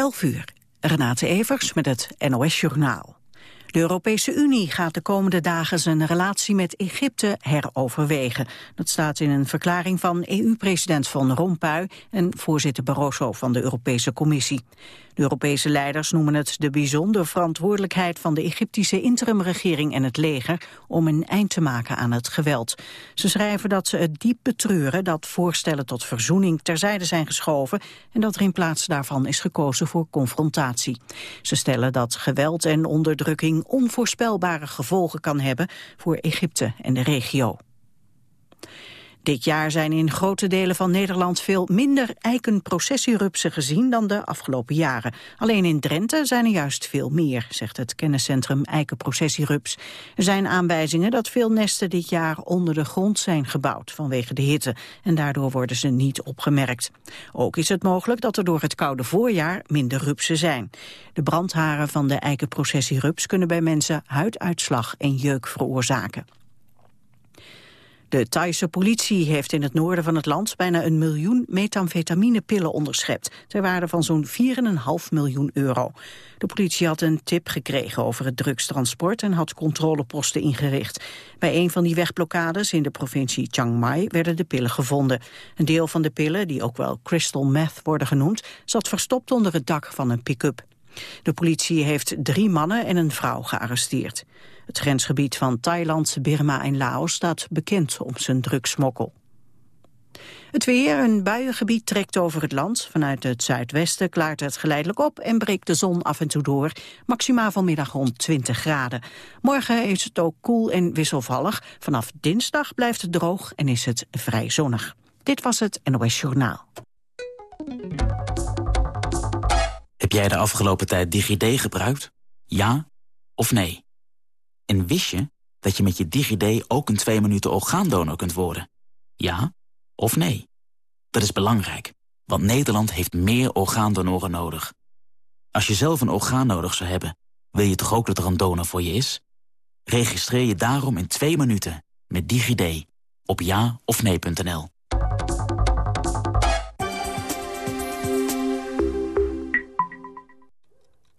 11 uur. Renate Evers met het NOS Journaal. De Europese Unie gaat de komende dagen zijn relatie met Egypte heroverwegen. Dat staat in een verklaring van EU-president Van Rompuy en voorzitter Barroso van de Europese Commissie. De Europese leiders noemen het de bijzondere verantwoordelijkheid van de Egyptische interimregering en het leger om een eind te maken aan het geweld. Ze schrijven dat ze het diep betreuren dat voorstellen tot verzoening terzijde zijn geschoven en dat er in plaats daarvan is gekozen voor confrontatie. Ze stellen dat geweld en onderdrukking onvoorspelbare gevolgen kan hebben voor Egypte en de regio. Dit jaar zijn in grote delen van Nederland veel minder eikenprocessierupsen gezien dan de afgelopen jaren. Alleen in Drenthe zijn er juist veel meer, zegt het kenniscentrum Eikenprocessierups. Er zijn aanwijzingen dat veel nesten dit jaar onder de grond zijn gebouwd vanwege de hitte en daardoor worden ze niet opgemerkt. Ook is het mogelijk dat er door het koude voorjaar minder rupsen zijn. De brandharen van de eikenprocessierups kunnen bij mensen huiduitslag en jeuk veroorzaken. De Thaise politie heeft in het noorden van het land bijna een miljoen methamfetaminepillen onderschept, ter waarde van zo'n 4,5 miljoen euro. De politie had een tip gekregen over het drugstransport en had controleposten ingericht. Bij een van die wegblokkades in de provincie Chiang Mai werden de pillen gevonden. Een deel van de pillen, die ook wel crystal meth worden genoemd, zat verstopt onder het dak van een pick-up. De politie heeft drie mannen en een vrouw gearresteerd. Het grensgebied van Thailand, Birma en Laos staat bekend om zijn drugsmokkel. Het weer, een buiengebied trekt over het land. Vanuit het zuidwesten klaart het geleidelijk op en breekt de zon af en toe door. Maximaal vanmiddag rond 20 graden. Morgen is het ook koel en wisselvallig. Vanaf dinsdag blijft het droog en is het vrij zonnig. Dit was het NOS Journaal. Heb jij de afgelopen tijd DigiD gebruikt? Ja of nee? En wist je dat je met je DigiD ook een 2 minuten orgaandonor kunt worden? Ja of nee? Dat is belangrijk, want Nederland heeft meer orgaandonoren nodig. Als je zelf een orgaan nodig zou hebben, wil je toch ook dat er een donor voor je is? Registreer je daarom in 2 minuten met DigiD op ja of nee.nl.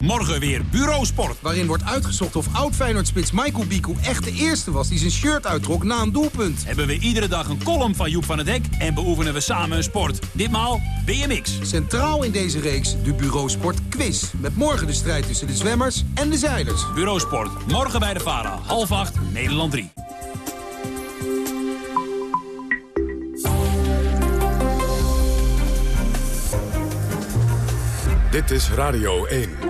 Morgen weer Bureausport. Waarin wordt uitgezocht of oud Feyenoord-spits Michael Biku echt de eerste was die zijn shirt uittrok na een doelpunt. Hebben we iedere dag een column van Joep van het Dek en beoefenen we samen een sport. Ditmaal BMX. Centraal in deze reeks de Bureausport quiz. Met morgen de strijd tussen de zwemmers en de zeilers. Bureausport, morgen bij de VARA, half acht, Nederland 3. Dit is Radio 1.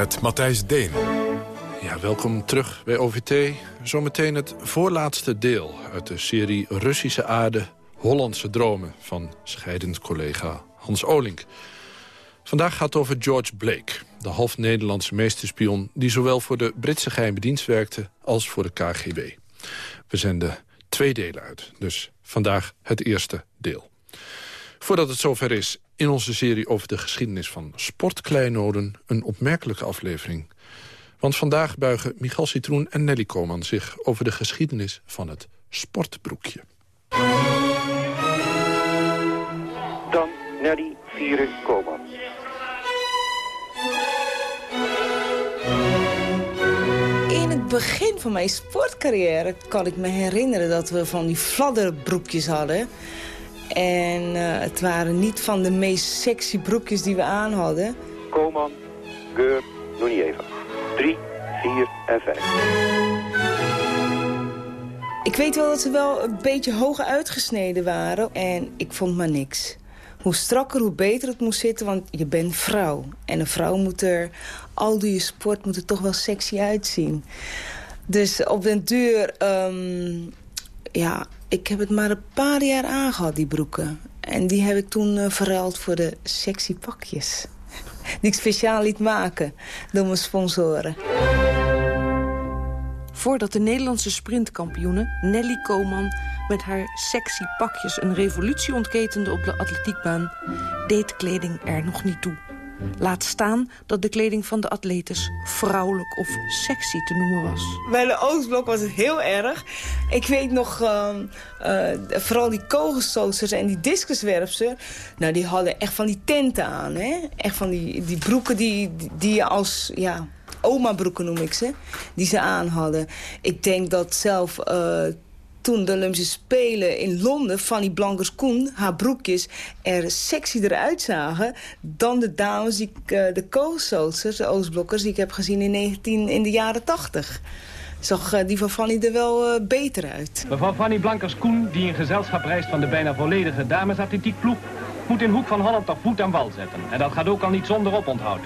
Met Matthijs Deen. Ja, welkom terug bij OVT. Zometeen het voorlaatste deel uit de serie Russische aarde... Hollandse dromen van scheidend collega Hans Olink. Vandaag gaat het over George Blake, de half Nederlandse meesterspion... die zowel voor de Britse geheime dienst werkte als voor de KGB. We zenden twee delen uit, dus vandaag het eerste deel. Voordat het zover is, in onze serie over de geschiedenis van sportkleinoden... een opmerkelijke aflevering. Want vandaag buigen Michal Citroen en Nelly Koman zich... over de geschiedenis van het sportbroekje. Dan Nelly Vieren Koman. In het begin van mijn sportcarrière kan ik me herinneren dat we van die fladderbroekjes hadden. En uh, het waren niet van de meest sexy broekjes die we aan hadden. Koman, Geur, doe niet even. 3, 4 en 5. Ik weet wel dat ze wel een beetje hoog uitgesneden waren. En ik vond maar niks. Hoe strakker, hoe beter het moest zitten, want je bent vrouw. En een vrouw moet er, al je sport, moet er toch wel sexy uitzien. Dus op den duur, ehm, ja, ik heb het maar een paar jaar aangehad, die broeken. En die heb ik toen uh, verruild voor de sexy pakjes. Die ik speciaal liet maken door mijn sponsoren. Voordat de Nederlandse sprintkampioene Nelly Koman met haar sexy pakjes een revolutie ontketende op de atletiekbaan, deed kleding er nog niet toe. Laat staan dat de kleding van de atletes vrouwelijk of sexy te noemen was. Bij de Oostblok was het heel erg. Ik weet nog, uh, uh, vooral die kogelstooters en die discuswerpers... nou, die hadden echt van die tenten aan, hè? Echt van die, die broeken die, die je als... Ja, oma-broeken noem ik ze, die ze aan hadden. Ik denk dat zelf uh, toen de Olympische Spelen in Londen... Fanny Blankers-Koen, haar broekjes, er sexy eruit zagen... dan de dames, die, uh, de koolstooters, de Oostblokkers... die ik heb gezien in, 19, in de jaren 80 zag uh, die van Fanny er wel uh, beter uit. Mevrouw Fanny Blankers-Koen, die in gezelschap reist van de bijna volledige damesatletiekploeg... moet in Hoek van Holland toch voet aan wal zetten. En dat gaat ook al niet zonder oponthoud.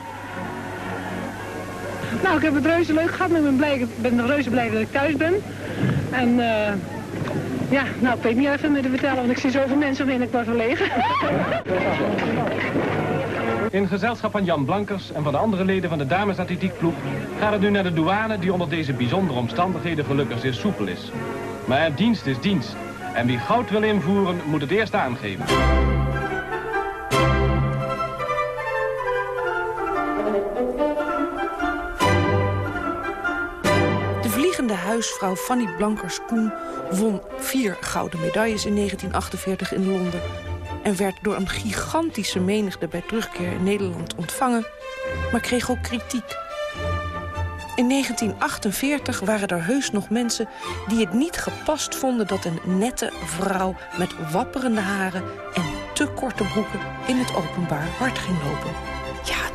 Nou, ik heb het reuze leuk gehad. Ik ben, blij, ik ben reuze blij dat ik thuis ben. En uh, ja, nou, ik weet niet even meer te vertellen, want ik zie zoveel mensen omheen, ik word verlegen. In gezelschap van Jan Blankers en van de andere leden van de damesatletiekploeg gaat het nu naar de douane die onder deze bijzondere omstandigheden gelukkig zeer soepel is. Maar dienst is dienst. En wie goud wil invoeren, moet het eerst aangeven. De huisvrouw Fanny Blankers-Koen won vier gouden medailles in 1948 in Londen... en werd door een gigantische menigte bij terugkeer in Nederland ontvangen... maar kreeg ook kritiek. In 1948 waren er heus nog mensen die het niet gepast vonden... dat een nette vrouw met wapperende haren en te korte broeken... in het openbaar hard ging lopen.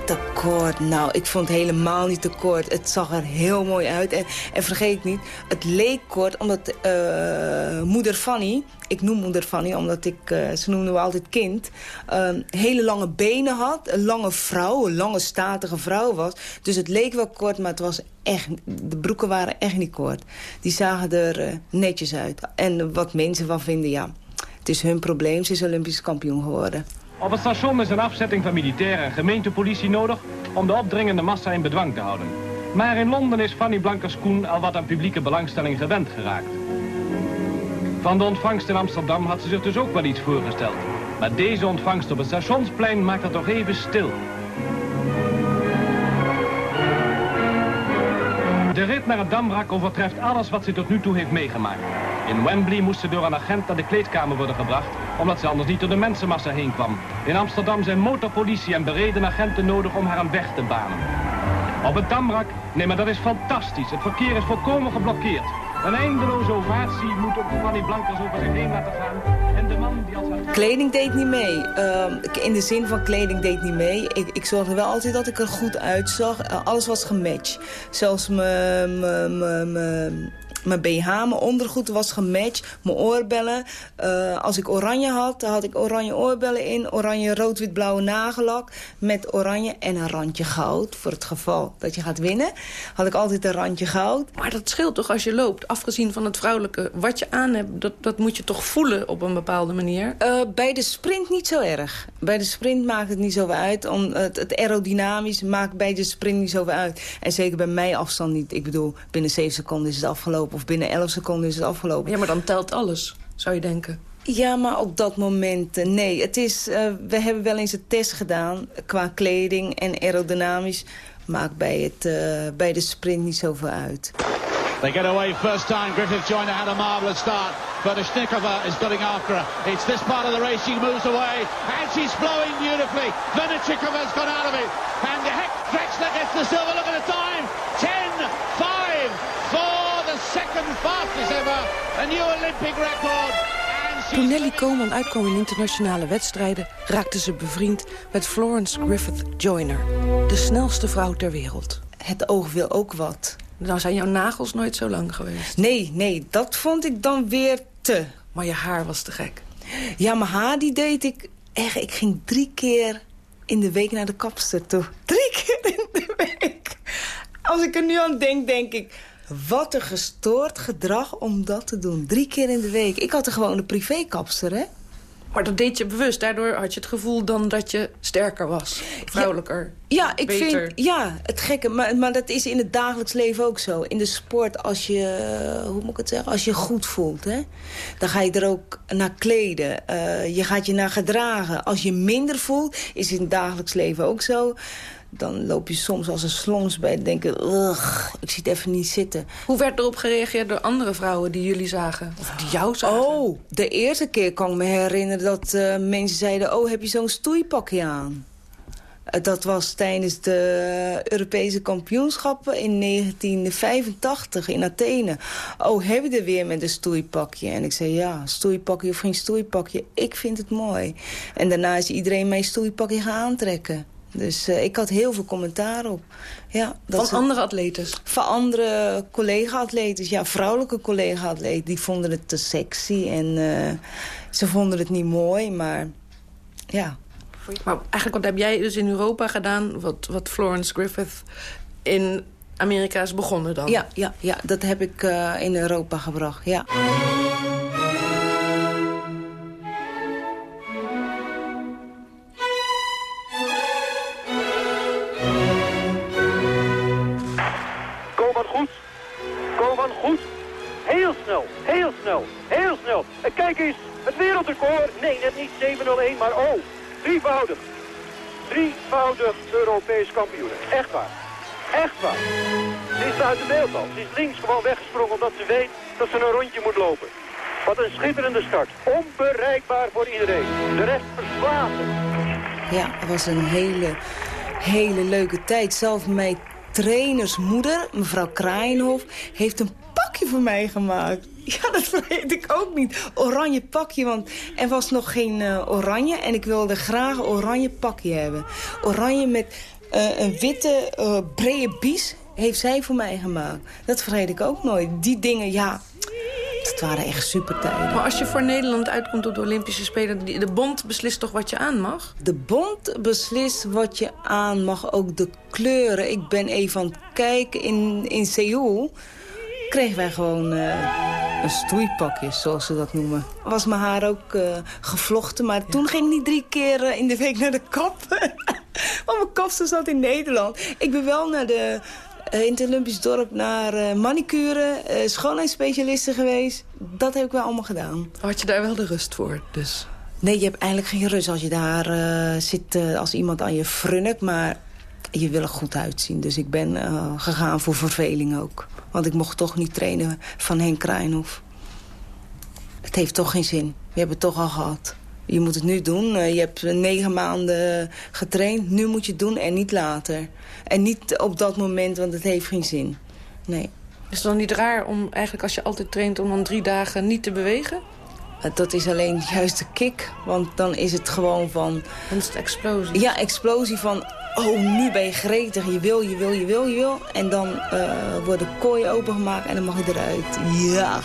Ja, te kort. Nou, ik vond het helemaal niet te kort. Het zag er heel mooi uit. En, en vergeet niet, het leek kort omdat uh, moeder Fanny... Ik noem moeder Fanny omdat ik, uh, ze noemden we altijd kind... Uh, hele lange benen had, een lange vrouw, een lange statige vrouw was. Dus het leek wel kort, maar het was echt... De broeken waren echt niet kort. Die zagen er netjes uit. En wat mensen van vinden, ja... Het is hun probleem, ze is Olympisch kampioen geworden. Op het station is een afzetting van militair en gemeentepolitie nodig om de opdringende massa in bedwang te houden. Maar in Londen is Fanny Blankers-Koen al wat aan publieke belangstelling gewend geraakt. Van de ontvangst in Amsterdam had ze zich dus ook wel iets voorgesteld. Maar deze ontvangst op het stationsplein maakt het toch even stil. De rit naar het Damrak overtreft alles wat ze tot nu toe heeft meegemaakt. In Wembley moest ze door een agent naar de kleedkamer worden gebracht... omdat ze anders niet door de mensenmassa heen kwam. In Amsterdam zijn motorpolitie en bereden agenten nodig om haar een weg te banen. Op het Damrak, nee maar dat is fantastisch. Het verkeer is volkomen geblokkeerd. Een eindeloze ovatie moet op Fanny Blankers over zich heen laten gaan. En de man die haar... Kleding deed niet mee. Uh, in de zin van kleding deed niet mee. Ik, ik zorgde wel altijd dat ik er goed uitzag. Uh, alles was gematcht. Zelfs mijn mijn BH, mijn ondergoed was gematcht. Mijn oorbellen. Uh, als ik oranje had, dan had ik oranje oorbellen in. Oranje, rood, wit, blauwe nagellak. Met oranje en een randje goud. Voor het geval dat je gaat winnen. Had ik altijd een randje goud. Maar dat scheelt toch als je loopt? Afgezien van het vrouwelijke. Wat je aan hebt, dat, dat moet je toch voelen op een bepaalde manier? Uh, bij de sprint niet zo erg. Bij de sprint maakt het niet zo uit. Om, het, het aerodynamisch maakt bij de sprint niet zoveel uit. En zeker bij mij afstand niet. Ik bedoel, binnen 7 seconden is het afgelopen of binnen 11 seconden is het afgelopen. Ja, maar dan telt alles, zou je denken. Ja, maar op dat moment, uh, nee. Het is, uh, we hebben wel eens een test gedaan qua kleding en aerodynamisch. Maakt bij, het, uh, bij de sprint niet zoveel uit. They get away first time. Griffith Joyner had a marvellous start, but Ashnikova is getting after her. It's this part of the race. She moves away, and she's flowing beautifully. Venachikova's gone out of it, and Heck Drexler gets the silver. Look at the time, fastest ever, a new Olympic record. Toen Nelly Koman uitkwam in internationale wedstrijden... raakte ze bevriend met Florence Griffith Joyner, de snelste vrouw ter wereld. het oog wil ook wat. Nou zijn jouw nagels nooit zo lang geweest. Nee, nee, dat vond ik dan weer te. Maar je haar was te gek. Ja, mijn haar die deed ik echt. Ik ging drie keer in de week naar de kapster toe. Drie keer in de week. Als ik er nu aan denk, denk ik... Wat een gestoord gedrag om dat te doen. Drie keer in de week. Ik had er gewoon een privékapster, hè? Maar dat deed je bewust. Daardoor had je het gevoel dan dat je sterker was. Vrouwelijker. Ja, ja ik beter. vind... Ja, het gekke. Maar, maar dat is in het dagelijks leven ook zo. In de sport, als je... Hoe moet ik het zeggen? Als je goed voelt, hè? Dan ga je er ook naar kleden. Uh, je gaat je naar gedragen. Als je minder voelt, is in het dagelijks leven ook zo dan loop je soms als een slons bij denken... Ugh, ik zie het even niet zitten. Hoe werd erop gereageerd door andere vrouwen die jullie zagen? Of die jou zagen? Oh, de eerste keer kan ik me herinneren dat uh, mensen zeiden... oh, heb je zo'n stoeipakje aan? Uh, dat was tijdens de Europese kampioenschappen in 1985 in Athene. Oh, heb je er weer met een stoeipakje? En ik zei, ja, stoeipakje of geen stoeipakje, ik vind het mooi. En daarna is iedereen mijn stoeipakje gaan aantrekken. Dus uh, ik had heel veel commentaar op. Ja, dat van andere atleten? Van andere collega-atleten. Ja, vrouwelijke collega-atleten. Die vonden het te sexy en uh, ze vonden het niet mooi, maar ja. Maar eigenlijk wat heb jij dus in Europa gedaan... wat, wat Florence Griffith in Amerika is begonnen dan? Ja, ja, ja dat heb ik uh, in Europa gebracht, ja. Echt waar. Echt waar. Ze is buiten beeld al. Ze is links gewoon weggesprongen omdat ze weet dat ze een rondje moet lopen. Wat een schitterende start. Onbereikbaar voor iedereen. De rest verslagen. Ja, het was een hele, hele leuke tijd. Zelf mijn trainersmoeder, mevrouw Kraaienhof, heeft een pakje voor mij gemaakt. Ja, dat vergeet ik ook niet. Oranje pakje, want er was nog geen uh, oranje. En ik wilde graag een oranje pakje hebben. Oranje met uh, een witte, uh, brede bies heeft zij voor mij gemaakt. Dat vergeet ik ook nooit. Die dingen, ja, dat waren echt super tijden. Maar als je voor Nederland uitkomt op de Olympische Spelen... de bond beslist toch wat je aan mag? De bond beslist wat je aan mag, ook de kleuren. Ik ben even aan het kijken in, in Seoul kregen wij gewoon uh, een stoeipakje, zoals ze dat noemen. Was mijn haar ook uh, gevlochten, maar toen ging ik niet drie keer uh, in de week naar de kapper. Want mijn kapster zat in Nederland. Ik ben wel naar de, in het Olympisch dorp naar manicure, schoonheidsspecialisten geweest. Dat heb ik wel allemaal gedaan. Had je daar wel de rust voor, dus? Nee, je hebt eigenlijk geen rust als je daar zit als iemand aan je frunnik, maar je wil er goed uitzien. Dus ik ben gegaan voor verveling ook. Want ik mocht toch niet trainen van Henk Kruijnhof. Het heeft toch geen zin. We hebben het toch al gehad. Je moet het nu doen. Eh, je hebt negen maanden getraind. Nu moet je het doen en niet later. En niet op dat moment, want het heeft geen zin. Nee. Is het dan niet raar om eigenlijk als je altijd traint... om dan drie dagen niet te bewegen? Eh, dat is alleen juist de kick. Want dan is het gewoon van... Dan is het explosie. Ja, explosie van oh, nu ben je gretig. Je wil, je wil, je wil, je wil. En dan uh, wordt de kooi opengemaakt en dan mag je eruit. Ja.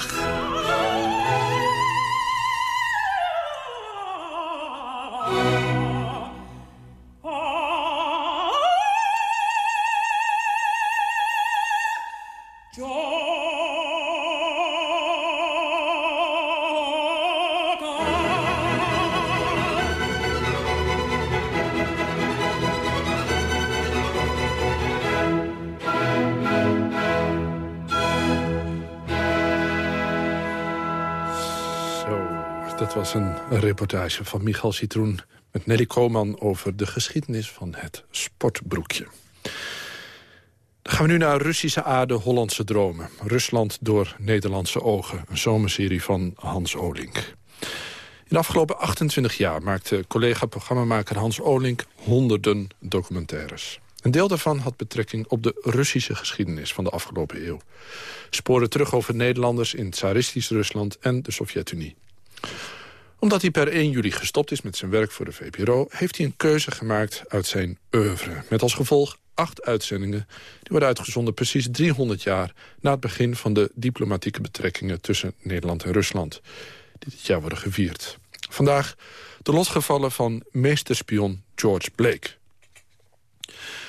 Een reportage van Michal Citroen met Nelly Koman over de geschiedenis van het sportbroekje. Dan gaan we nu naar Russische aarde, Hollandse dromen. Rusland door Nederlandse ogen. Een zomerserie van Hans Olink. In de afgelopen 28 jaar maakte collega-programmamaker Hans Olink honderden documentaires. Een deel daarvan had betrekking op de Russische geschiedenis van de afgelopen eeuw. Sporen terug over Nederlanders in tsaristisch Rusland en de Sovjet-Unie omdat hij per 1 juli gestopt is met zijn werk voor de VPRO... heeft hij een keuze gemaakt uit zijn oeuvre. Met als gevolg acht uitzendingen... die worden uitgezonden precies 300 jaar... na het begin van de diplomatieke betrekkingen tussen Nederland en Rusland. Die dit jaar worden gevierd. Vandaag de losgevallen van meesterspion George Blake.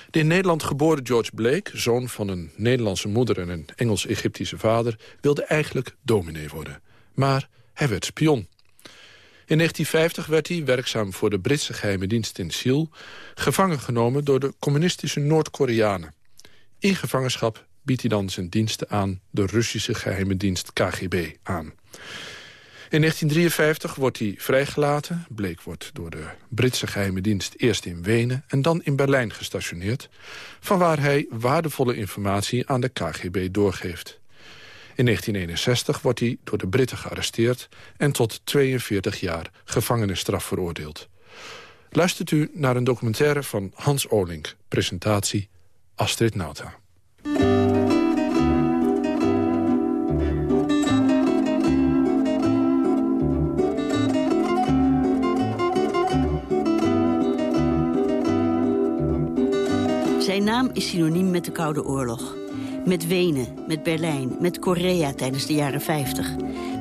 De in Nederland geboren George Blake, zoon van een Nederlandse moeder... en een Engels-Egyptische vader, wilde eigenlijk dominee worden. Maar hij werd spion. In 1950 werd hij, werkzaam voor de Britse geheime dienst in Siel... gevangen genomen door de communistische Noord-Koreanen. In gevangenschap biedt hij dan zijn diensten aan de Russische geheime dienst KGB aan. In 1953 wordt hij vrijgelaten. Bleek wordt door de Britse geheime dienst eerst in Wenen... en dan in Berlijn gestationeerd... vanwaar hij waardevolle informatie aan de KGB doorgeeft. In 1961 wordt hij door de Britten gearresteerd... en tot 42 jaar gevangenisstraf veroordeeld. Luistert u naar een documentaire van Hans Olink. Presentatie Astrid Nauta. Zijn naam is synoniem met de Koude Oorlog. Met Wenen, met Berlijn, met Korea tijdens de jaren 50.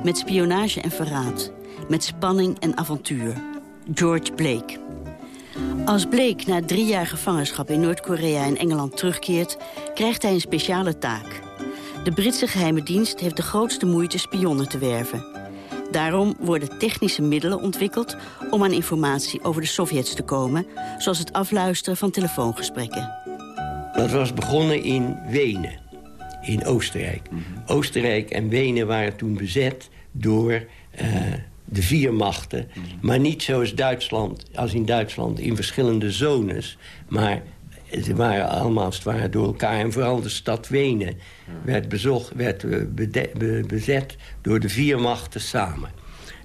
Met spionage en verraad. Met spanning en avontuur. George Blake. Als Blake na drie jaar gevangenschap in Noord-Korea en Engeland terugkeert... krijgt hij een speciale taak. De Britse geheime dienst heeft de grootste moeite spionnen te werven. Daarom worden technische middelen ontwikkeld om aan informatie over de Sovjets te komen... zoals het afluisteren van telefoongesprekken. Dat was begonnen in Wenen in Oostenrijk. Oostenrijk en Wenen waren toen bezet door uh, de vier machten. Maar niet zoals Duitsland, als in Duitsland, in verschillende zones. Maar ze waren allemaal als door elkaar. En vooral de stad Wenen werd, bezocht, werd bezet door de vier machten samen.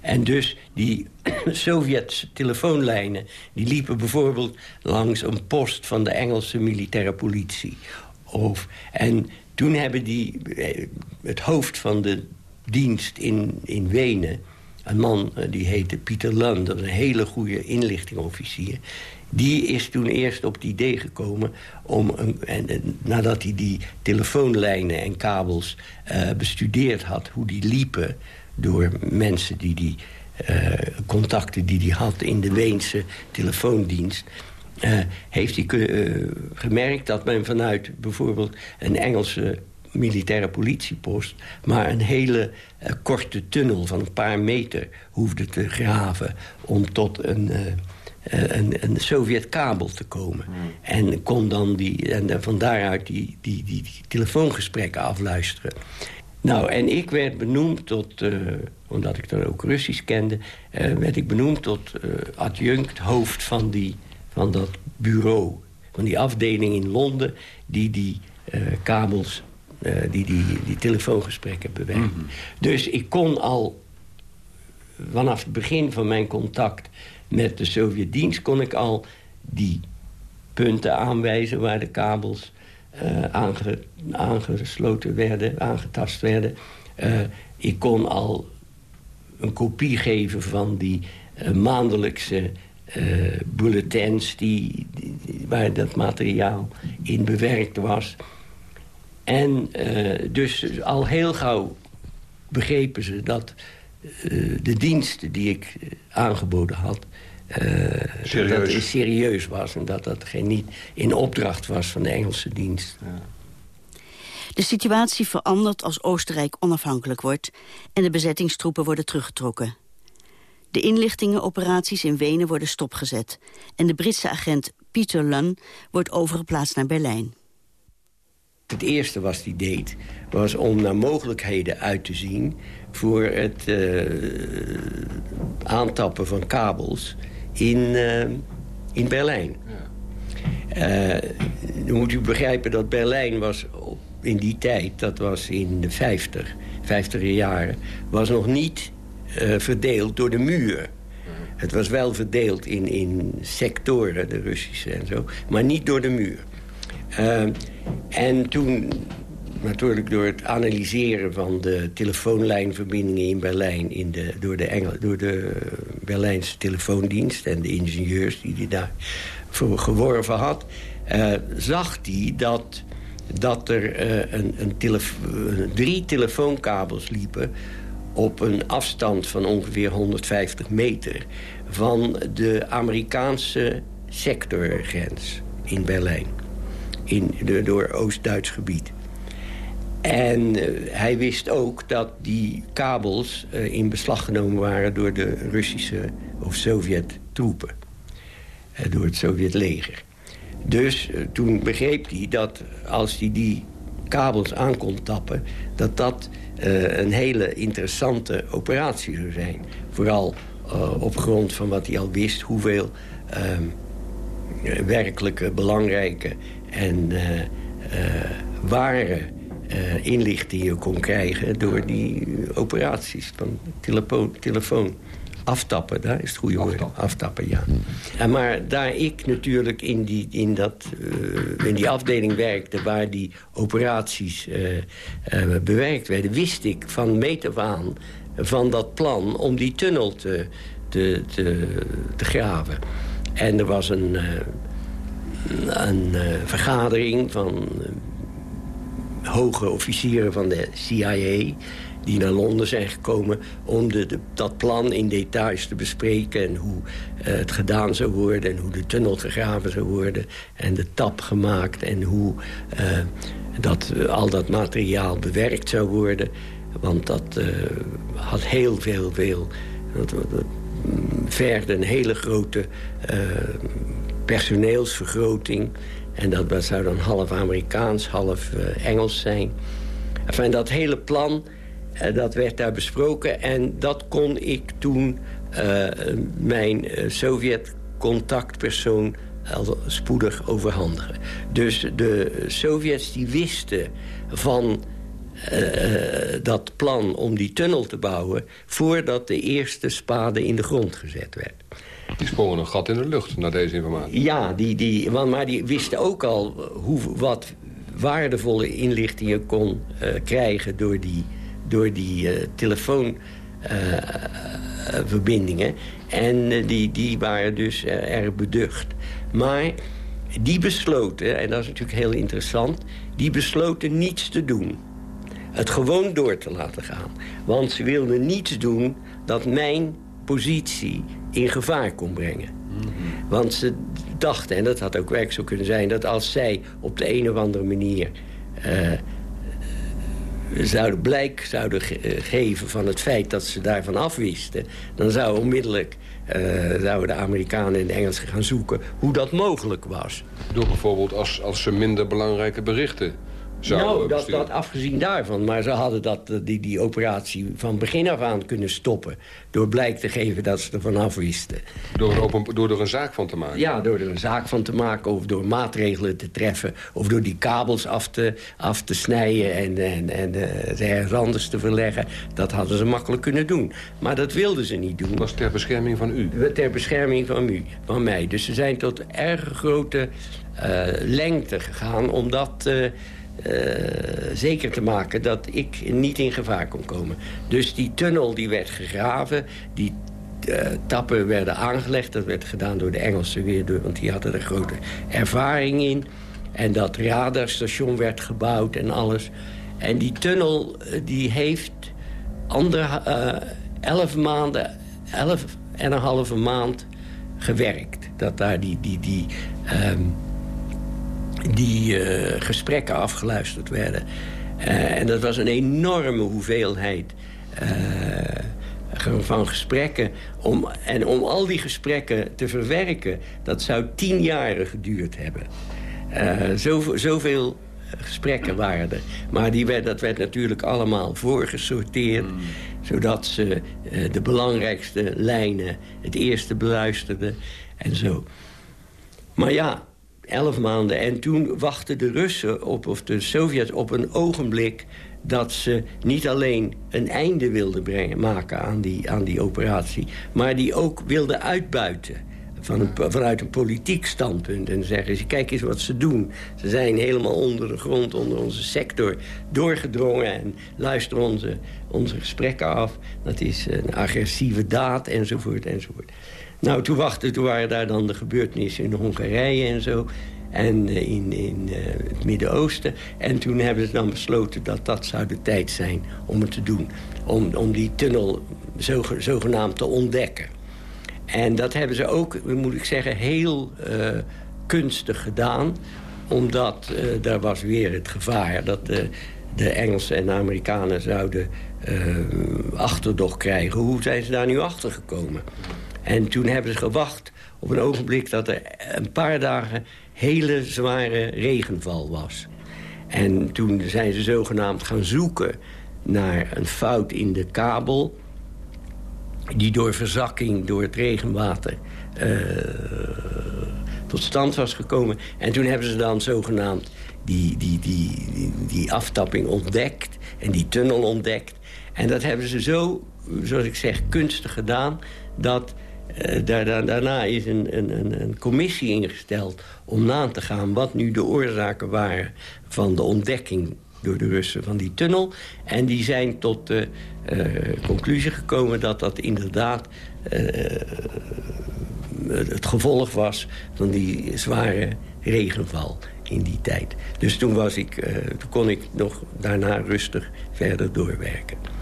En dus die Sovjetse telefoonlijnen... die liepen bijvoorbeeld langs een post van de Engelse militaire politie. Of, en toen hebben die, eh, het hoofd van de dienst in, in Wenen... een man eh, die heette Pieter Lund, dat een hele goede inlichtingofficier... die is toen eerst op het idee gekomen om... En, nadat hij die telefoonlijnen en kabels uh, bestudeerd had... hoe die liepen door mensen die die... Contacten die hij had in de Weense telefoondienst... Uh, heeft hij uh, gemerkt dat men vanuit bijvoorbeeld een Engelse militaire politiepost... maar een hele uh, korte tunnel van een paar meter hoefde te graven... om tot een, een, een Sovjet-kabel te komen. Hmm. En kon dan die, en van daaruit die, die, die, die telefoongesprekken afluisteren. Nou, en ik werd benoemd tot, omdat ik dan ook Russisch kende... werd ik benoemd tot adjunct hoofd van die van dat bureau, van die afdeling in Londen... die die uh, kabels, uh, die, die die telefoongesprekken bewerkt. Mm -hmm. Dus ik kon al vanaf het begin van mijn contact met de Sovjet-dienst... kon ik al die punten aanwijzen waar de kabels uh, aange, aangesloten werden, aangetast werden. ik kon al een kopie geven van die maandelijkse bulletins die, die, waar dat materiaal in bewerkt was. En uh, dus al heel gauw begrepen ze dat uh, de dienst die ik aangeboden had... serieus. dat het serieus was en dat dat geen, niet in opdracht was van de Engelse dienst. Ja. De situatie verandert als Oostenrijk onafhankelijk wordt... en de bezettingstroepen worden teruggetrokken. De inlichtingenoperaties in Wenen worden stopgezet... en de Britse agent Peter Lunn wordt overgeplaatst naar Berlijn. Het eerste wat hij deed, was om naar mogelijkheden uit te zien... voor het uh, aantappen van kabels in, uh, in Berlijn. Ja. Uh, dan moet u begrijpen dat Berlijn was in die tijd... dat was in de 50, 50 jaren... was nog niet uh, verdeeld door de muur. Het was wel verdeeld in, in sectoren, de Russische en zo, maar niet door de muur. Uh, en toen, natuurlijk door het analyseren van de telefoonlijnverbindingen in Berlijn... In de, door, de Engel, door de Berlijnse telefoondienst en de ingenieurs die hij daar voor geworven had... eh, zag hij dat, dat er eh, een, een drie telefoonkabels liepen op een afstand van ongeveer 150 meter... van de Amerikaanse sectorgrens in Berlijn. In de, door Oost-Duits gebied. En uh, hij wist ook dat die kabels uh, in beslag genomen waren... door de Russische of Sovjet-troepen. Uh, door het Sovjet-leger. Dus toen begreep hij dat als hij die kabels aan kon tappen... dat dat een hele interessante operatie zou zijn. Vooral op grond van wat hij al wist... hoeveel ehm, werkelijke, belangrijke en ware uh, inlichtingen kon krijgen... door die operaties van telefoon, telefoon. Aftappen, daar is het goede woord. Aftappen, ja. En maar daar ik natuurlijk in die, in dat, uh, in die afdeling werkte... waar die operaties uh, uh, bewerkt werden... wist ik van meet af aan van dat plan om die tunnel te, te, te, te graven. En er was een, een vergadering van hoge officieren van de CIA die naar Londen zijn gekomen om de, dat plan in details te bespreken... en hoe uh, het gedaan zou worden en hoe de tunnel gegraven zou worden... en de tap gemaakt en hoe uh, dat, uh, al dat materiaal bewerkt zou worden. Want dat had heel veel, veel... Dat, dat vergde een hele grote personeelsvergroting... En dat, zou dan half Amerikaans, half Engels zijn. Enfin, dat hele plan, dat werd daar besproken. En dat kon ik toen uh, mijn Sovjet-contactpersoon al spoedig overhandigen. Dus de Sovjets die wisten van dat plan om die tunnel te bouwen... voordat de eerste spade in de grond gezet werd. Die sprongen een gat in de lucht naar deze informatie. Ja, die, die, want, maar die wisten ook al hoe, wat waardevolle inlichtingen kon uh, krijgen... door die, door die uh, telefoonverbindingen. en die, die waren dus erg beducht. Maar die besloten, en dat is natuurlijk heel interessant... die besloten niets te doen. Het gewoon door te laten gaan. Want ze wilden niets doen dat mijn positie in gevaar kon brengen. Want ze dachten, en dat had ook werk zo kunnen zijn... dat als zij op de een of andere manier... Uh, zouden blijk zouden ge geven van het feit dat ze daarvan afwisten... dan zou onmiddellijk uh, zouden de Amerikanen en de Engelsen gaan zoeken hoe dat mogelijk was. Door bijvoorbeeld als, als ze minder belangrijke berichten nou, dat, dat afgezien daarvan. Maar ze hadden dat, die, die operatie van begin af aan kunnen stoppen... door blijk te geven dat ze er vanaf wisten. Door er, open, door er een zaak van te maken? Ja, door er een zaak van te maken of door maatregelen te treffen... of door die kabels af te, af te snijden en, en, en uh, ergens anders te verleggen. Dat hadden ze makkelijk kunnen doen. Maar dat wilden ze niet doen. Dat was ter bescherming van u? Ter bescherming van, u, van mij. Dus ze zijn tot erg grote uh, lengte gegaan... omdat... Uh, zeker te maken dat ik niet in gevaar kon komen. Dus die tunnel die werd gegraven, die uh, tappen werden aangelegd. Dat werd gedaan door de Engelsen weer, want die hadden er grote ervaring in. En dat radarstation werd gebouwd en alles. En die tunnel uh, die heeft ander, elf maanden, elf en een halve maand gewerkt. Dat daar die, die, die um, die uh, gesprekken afgeluisterd werden. Uh, en dat was een enorme hoeveelheid uh, van gesprekken. Om, en om al die gesprekken te verwerken, dat zou tien jaren geduurd hebben. Zo, zoveel gesprekken waren er. Maar die werd, dat werd natuurlijk allemaal voorgesorteerd... Mm. zodat ze de belangrijkste lijnen het eerste beluisterden en zo. Maar ja, elf maanden. En toen wachten de Russen op, of de Sovjets op een ogenblik... dat ze niet alleen een einde wilden brengen, maken aan die, aan die operatie... maar die ook wilden uitbuiten. Van een, vanuit een politiek standpunt. En zeggen ze, kijk eens wat ze doen. Ze zijn helemaal onder de grond, onder onze sector doorgedrongen... en luisteren onze, onze gesprekken af. Dat is een agressieve daad, enzovoort, enzovoort. Nou, toen, wachten, toen waren daar dan de gebeurtenissen in Hongarije en zo. en in, in het Midden-Oosten. En toen hebben ze dan besloten dat dat zou de tijd zijn om het te doen. Om, om die tunnel zogenaamd te ontdekken. En dat hebben ze ook, moet ik zeggen, heel kunstig gedaan. Omdat uh, daar was weer het gevaar dat de Engelsen en de Amerikanen zouden achterdocht krijgen. Hoe zijn ze daar nu achter gekomen? En toen hebben ze gewacht op een ogenblik dat er een paar dagen hele zware regenval was. En toen zijn ze zogenaamd gaan zoeken naar een fout in de kabel... die door verzakking, door het regenwater... Uh, tot stand was gekomen. En toen hebben ze dan zogenaamd die, die, die, die aftapping ontdekt en die tunnel ontdekt. En dat hebben ze zo, zoals ik zeg, kunstig gedaan... dat uh, daar, daarna is een, een, een commissie ingesteld om na te gaan... wat nu de oorzaken waren van de ontdekking door de Russen van die tunnel. En die zijn tot de uh, conclusie gekomen dat dat inderdaad... Uh, het gevolg was van die zware regenval in die tijd. Dus toen, was ik, toen kon ik nog daarna rustig verder doorwerken.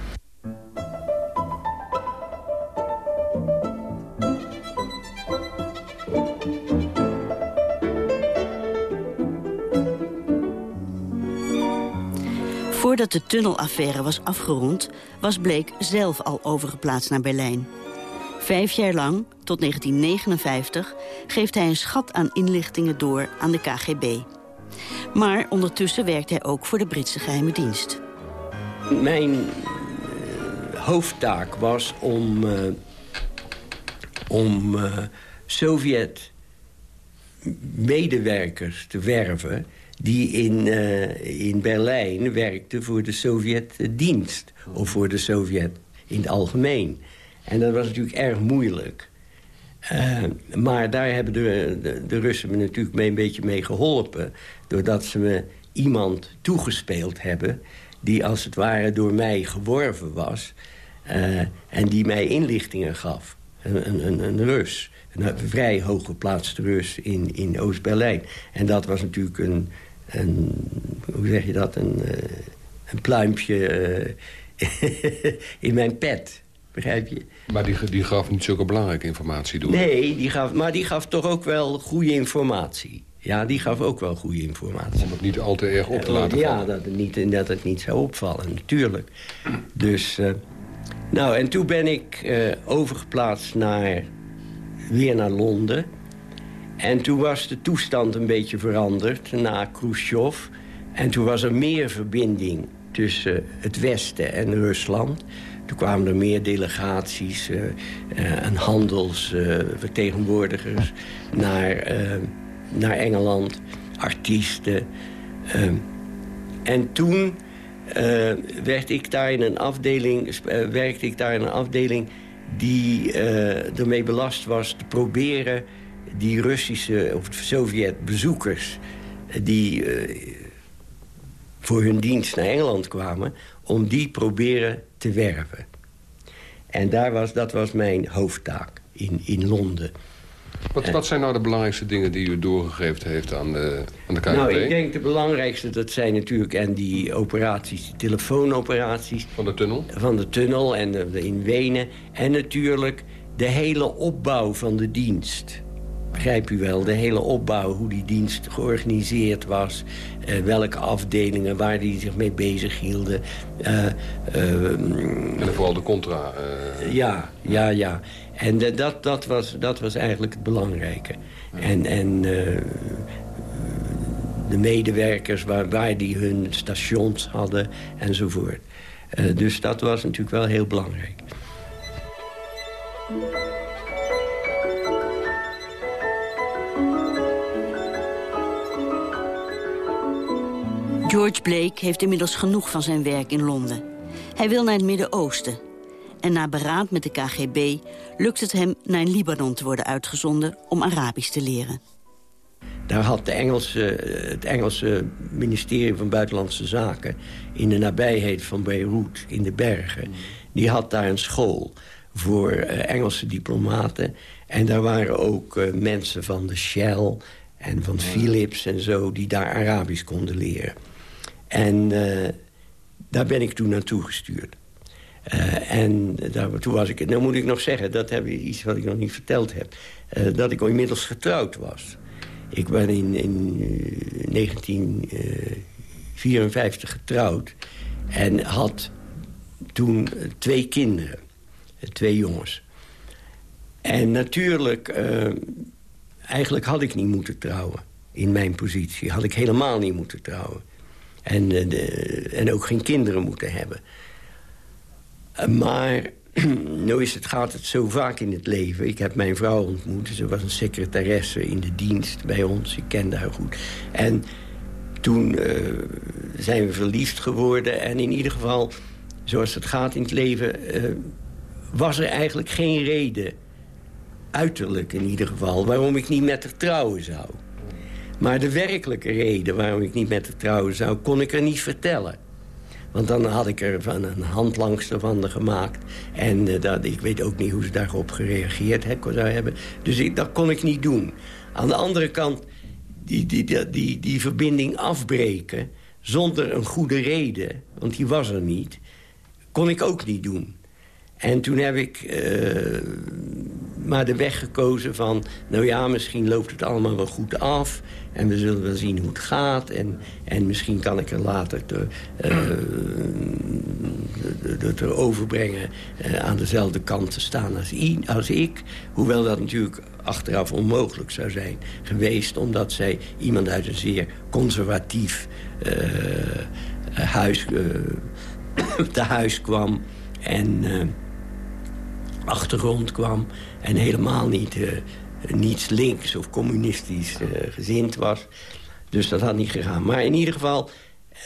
Voordat de tunnelaffaire was afgerond... was Blake zelf al overgeplaatst naar Berlijn. Vijf jaar lang, tot 1959, geeft hij een schat aan inlichtingen door aan de KGB. Maar ondertussen werkt hij ook voor de Britse geheime dienst. Mijn uh, hoofdtaak was om, uh, om uh, Sovjet-medewerkers te werven... die in, in Berlijn werkten voor de Sovjet-dienst. Of voor de Sovjet in het algemeen. En dat was natuurlijk erg moeilijk. Uh, maar daar hebben de, de, de, Russen me natuurlijk mee een beetje mee geholpen. Doordat ze me iemand toegespeeld hebben... die als het ware door mij geworven was... Uh, en die mij inlichtingen gaf. Een, een, een Rus. Een vrij hooggeplaatste Rus in, in Oost-Berlijn. En dat was natuurlijk een, een... Hoe zeg je dat? Een, uh, een pluimpje in mijn pet. Begrijp je? Maar die, die gaf niet zulke belangrijke informatie door? Nee, die gaf, maar die gaf toch ook wel goede informatie. Ja, die gaf ook wel goede informatie. Om het niet al te erg op te laten vallen? Ja, dat het niet, dat het niet zou opvallen, natuurlijk. Dus, uh, nou, en toen ben ik uh, overgeplaatst naar, weer naar Londen. En toen was de toestand een beetje veranderd na Khrushchev. En toen was er meer verbinding tussen het Westen en Rusland... Toen kwamen er meer delegaties uh, en handelsvertegenwoordigers naar, naar Engeland, artiesten. Ehm, en toen werd ik daar in een afdeling, werkte ik daar in een afdeling die ermee belast was te proberen die Russische of Sovjet-bezoekers... die voor hun dienst naar Engeland kwamen... om die proberen te werven. En daar was, dat was mijn hoofdtaak in, in Londen. Wat, wat zijn nou de belangrijkste dingen die u doorgegeven heeft aan de, aan de KGB? Nou, ik denk de belangrijkste, dat zijn natuurlijk en die operaties, die telefoonoperaties. Van de tunnel? Van de tunnel en de, in Wenen. En natuurlijk de hele opbouw van de dienst. Begrijp u wel, de hele opbouw, hoe die dienst georganiseerd was... Uh, welke afdelingen, waar die zich mee bezig hielden. Uh, uh, en vooral de contra. Ja, ja, ja. En dat, dat, was, dat was eigenlijk het belangrijke. Ja. En, en de medewerkers waar, waar die hun stations hadden enzovoort. dus dat was natuurlijk wel heel belangrijk. George Blake heeft inmiddels genoeg van zijn werk in Londen. Hij wil naar het Midden-Oosten. En na beraad met de KGB lukt het hem naar Libanon te worden uitgezonden om Arabisch te leren. Daar had de Engelse, het Engelse ministerie van Buitenlandse Zaken... in de nabijheid van Beirut, in de bergen... die had daar een school voor uh, Engelse diplomaten. En daar waren ook uh, mensen van de Shell En van Philips en zo, die daar Arabisch konden leren. En eh, daar ben ik toen naartoe gestuurd. Uh, en daar, toen was ik... Nou moet ik nog zeggen, dat heb ik iets wat ik nog niet verteld heb. Uh, dat ik inmiddels getrouwd was. Ik ben in, in 1954 getrouwd. En had toen twee kinderen. Twee jongens. En natuurlijk, eigenlijk had ik niet moeten trouwen. In mijn positie had ik helemaal niet moeten trouwen. En, de, en ook geen kinderen moeten hebben. Uh, maar nu is het, gaat het zo vaak in het leven. Ik heb mijn vrouw ontmoet. Ze was een secretaresse in de dienst bij ons. Ik kende haar goed. En toen zijn we verliefd geworden. En in ieder geval, zoals het gaat in het leven... was er eigenlijk geen reden uiterlijk in ieder geval, waarom ik niet met haar trouwen zou. Maar de werkelijke reden waarom ik niet met haar trouwen zou... kon ik er niet vertellen. Want dan had ik er van een handlangster van gemaakt. En uh, dat, ik weet ook niet hoe ze daarop gereageerd zou hebben. Dus ik, dat kon ik niet doen. Aan de andere kant, die, die, die, die, die verbinding afbreken... zonder een goede reden, want die was er niet... kon ik ook niet doen. En toen heb ik uh, maar de weg gekozen van... nou ja, misschien loopt het allemaal wel goed af... en we zullen wel zien hoe het gaat... en, en misschien kan ik er later te, uh, overbrengen... Uh, aan dezelfde kant te staan als, als ik. Hoewel dat natuurlijk achteraf onmogelijk zou zijn geweest... omdat zij iemand uit een zeer conservatief huis, te huis kwam... en achtergrond kwam... en helemaal niet, uh, niets links of communistisch uh, gezind was. Dus dat had niet gegaan. Maar in ieder geval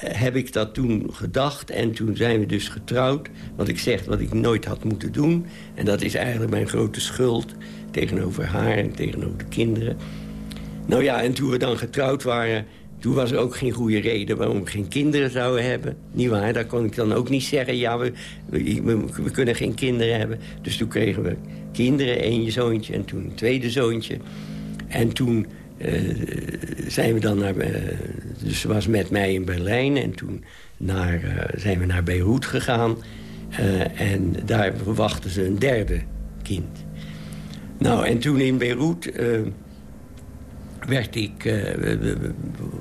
uh, heb ik dat toen gedacht. En toen zijn we dus getrouwd. Wat ik zeg, wat ik nooit had moeten doen. En dat is eigenlijk mijn grote schuld tegenover haar en tegenover de kinderen. Nou ja, en toen we dan getrouwd waren... Toen was er ook geen goede reden waarom we geen kinderen zouden hebben. Niet waar, daar kon ik dan ook niet zeggen... ja, we, we, kunnen geen kinderen hebben. Dus toen kregen we kinderen, één zoontje en toen een tweede zoontje. En toen uh, zijn we dan naar... Uh, dus ze was met mij in Berlijn en toen naar, uh, zijn we naar Beirut gegaan. en daar verwachten ze een derde kind. Nou, en toen in Beirut werd ik, uh,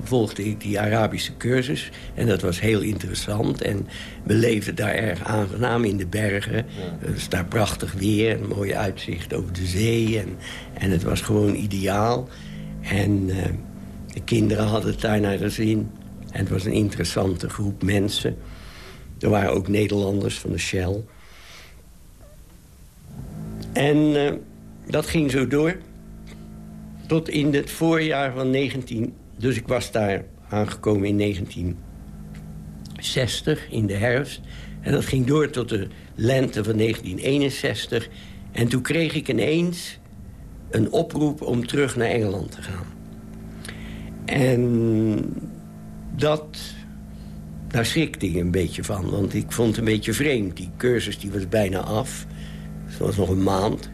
volgde ik die Arabische cursus. En dat was heel interessant. En we leefden daar erg aangenaam in de bergen. Ja. Het was daar prachtig weer, een mooi uitzicht over de zee. En, en het was gewoon ideaal. En uh, de kinderen hadden het daar naar de zin. En het was een interessante groep mensen. Er waren ook Nederlanders van de Shell. En uh, dat ging zo door tot in het voorjaar van 19... Dus ik was daar aangekomen in 1960, in de herfst. En dat ging door tot de lente van 1961. En toen kreeg ik ineens een oproep om terug naar Engeland te gaan. En dat, daar schrikte ik een beetje van. Want ik vond het een beetje vreemd. Die cursus die was bijna af. Het was nog een maand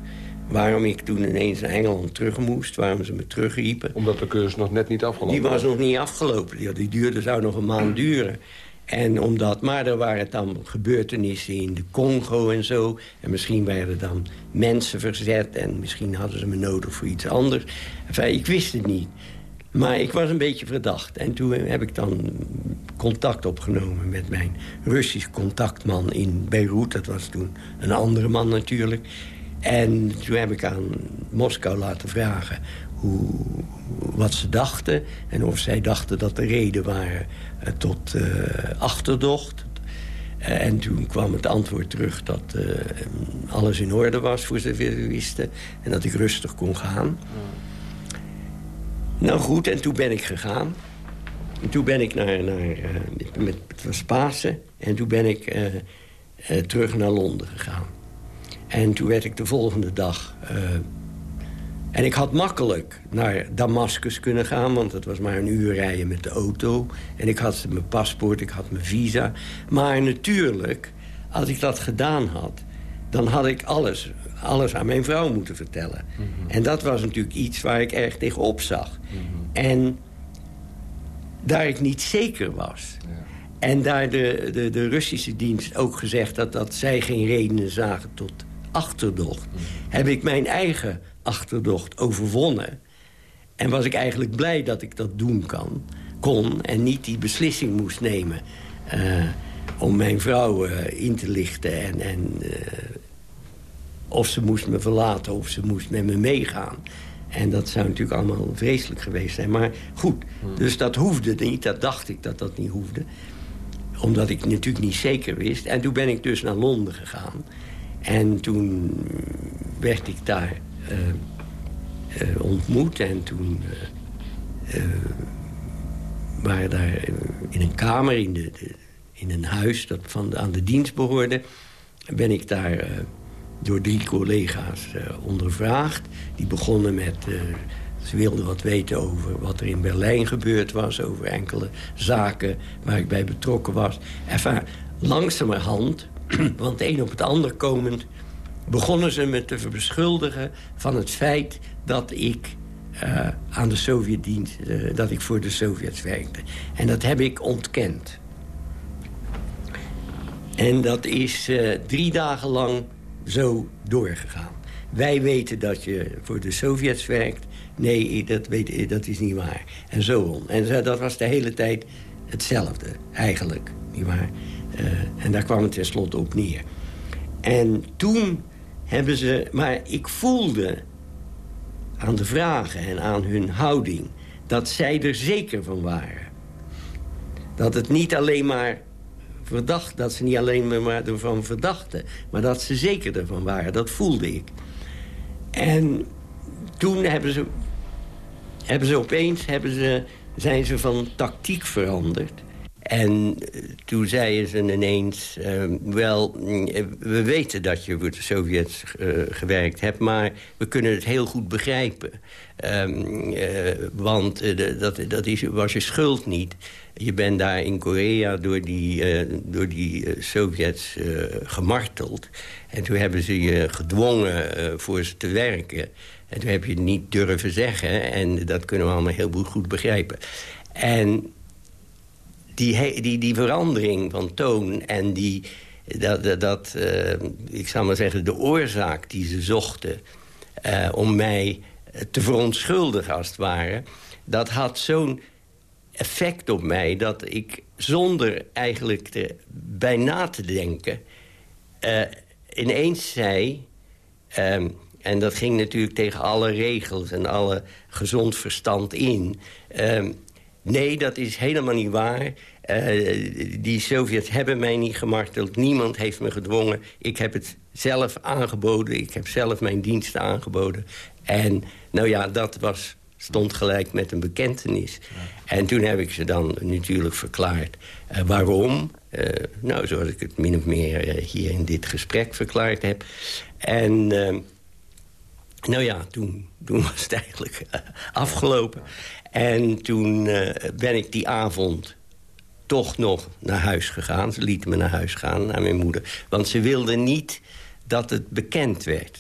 waarom ik toen ineens naar Engeland terug moest. Waarom ze me terugriepen. Omdat de cursus nog net niet afgelopen was? Die was nog niet afgelopen. Die, die duurde, zou nog een maand duren. En omdat, maar er waren dan gebeurtenissen in de Congo en zo. En misschien werden dan mensen verzet. En misschien hadden ze me nodig voor iets anders. Enfin, ik wist het niet. Maar ik was een beetje verdacht. En toen heb ik dan contact opgenomen met mijn Russisch contactman in Beirut. Dat was toen een andere man natuurlijk. En toen heb ik aan Moskou laten vragen hoe, wat ze dachten. En of zij dachten dat er reden waren uh, tot uh, achterdocht. Uh, en toen kwam het antwoord terug dat alles in orde was, voor zover ze wisten. En dat ik rustig kon gaan. Nou goed, en toen ben ik gegaan. En toen ben ik naar... naar met, het was Pasen. En toen ben ik terug naar Londen gegaan. En toen werd ik de volgende dag... Uh, en ik had makkelijk naar Damascus kunnen gaan... want het was maar een uur rijden met de auto. En ik had mijn paspoort, ik had mijn visa. Maar natuurlijk, als ik dat gedaan had... dan had ik alles, alles aan mijn vrouw moeten vertellen. Mm -hmm. En dat was natuurlijk iets waar ik erg tegen opzag. Mm -hmm. En daar ik niet zeker was... en daar de, de, de Russische dienst ook gezegd had... dat zij geen redenen zagen tot achterdocht... heb ik mijn eigen achterdocht overwonnen. En was ik eigenlijk blij dat ik dat doen kan, kon... en niet die beslissing moest nemen... eh, om mijn vrouw eh, in te lichten en... en eh, of ze moest me verlaten of ze moest met me meegaan. En dat zou natuurlijk allemaal vreselijk geweest zijn. Maar goed, dus dat hoefde niet. Dat dacht ik dat dat niet hoefde. Omdat ik natuurlijk niet zeker wist. En toen ben ik dus naar Londen gegaan. En toen werd ik daar eh, eh, ontmoet. En toen uh, waren daar in een kamer, in, de, in een huis dat van, aan de dienst behoorde... ben ik daar door drie collega's ondervraagd. Die begonnen met... Ze wilden wat weten over wat er in Berlijn gebeurd was... over enkele zaken waar ik bij betrokken was. Enfin, langzamerhand, want een op het ander komend... begonnen ze me te beschuldigen van het feit dat ik... Uh, aan de Sovjetdienst, dat ik voor de Sovjets werkte. En dat heb ik ontkend. En dat is drie dagen lang zo doorgegaan. Wij weten dat je voor de Sovjets werkt. Nee, dat, weet, dat is niet waar. En zo om. En dat was de hele tijd hetzelfde, eigenlijk. Niet waar? Uh, en daar kwam het tenslotte op neer. En toen hebben ze... Maar ik voelde aan de vragen en aan hun houding... dat zij er zeker van waren. Dat het niet alleen maar verdacht, dat ze niet alleen maar ervan verdachten... maar dat ze zeker ervan waren. Dat voelde ik. En toen hebben ze, hebben ze opeens hebben ze, zijn ze van tactiek veranderd. En eh, toen zeiden ze ineens... Uh, wel, we weten dat je voor de Sovjets uh, gewerkt hebt... maar we kunnen het heel goed begrijpen. Uh, want dat, dat is, was je schuld niet. Je bent daar in Korea door die, door die Sovjets gemarteld. En toen hebben ze je gedwongen voor ze te werken. En toen heb je het niet durven zeggen. En dat kunnen we allemaal heel goed begrijpen. En die, die, die verandering van toon en die, dat, dat uh, ik zou maar zeggen, de oorzaak die ze zochten... Uh, om mij te verontschuldigen, als het ware... dat had zo'n effect op mij dat ik zonder eigenlijk te, bij na te denken... Uh, ineens zei... Um, en dat ging natuurlijk tegen alle regels en alle gezond verstand in... Um, Nee, dat is helemaal niet waar. Uh, die Sovjets hebben mij niet gemarteld. Niemand heeft me gedwongen. Ik heb het zelf aangeboden. Ik heb zelf mijn diensten aangeboden. En nou ja, dat was, stond gelijk met een bekentenis. En toen heb ik ze dan natuurlijk verklaard. Uh, waarom? Uh, nou, zoals ik het min of meer hier in dit gesprek verklaard heb. En... nou ja, toen, toen was het eigenlijk afgelopen. En toen uh, ben ik die avond toch nog naar huis gegaan. Ze lieten me naar huis gaan, naar mijn moeder. Want ze wilden niet dat het bekend werd.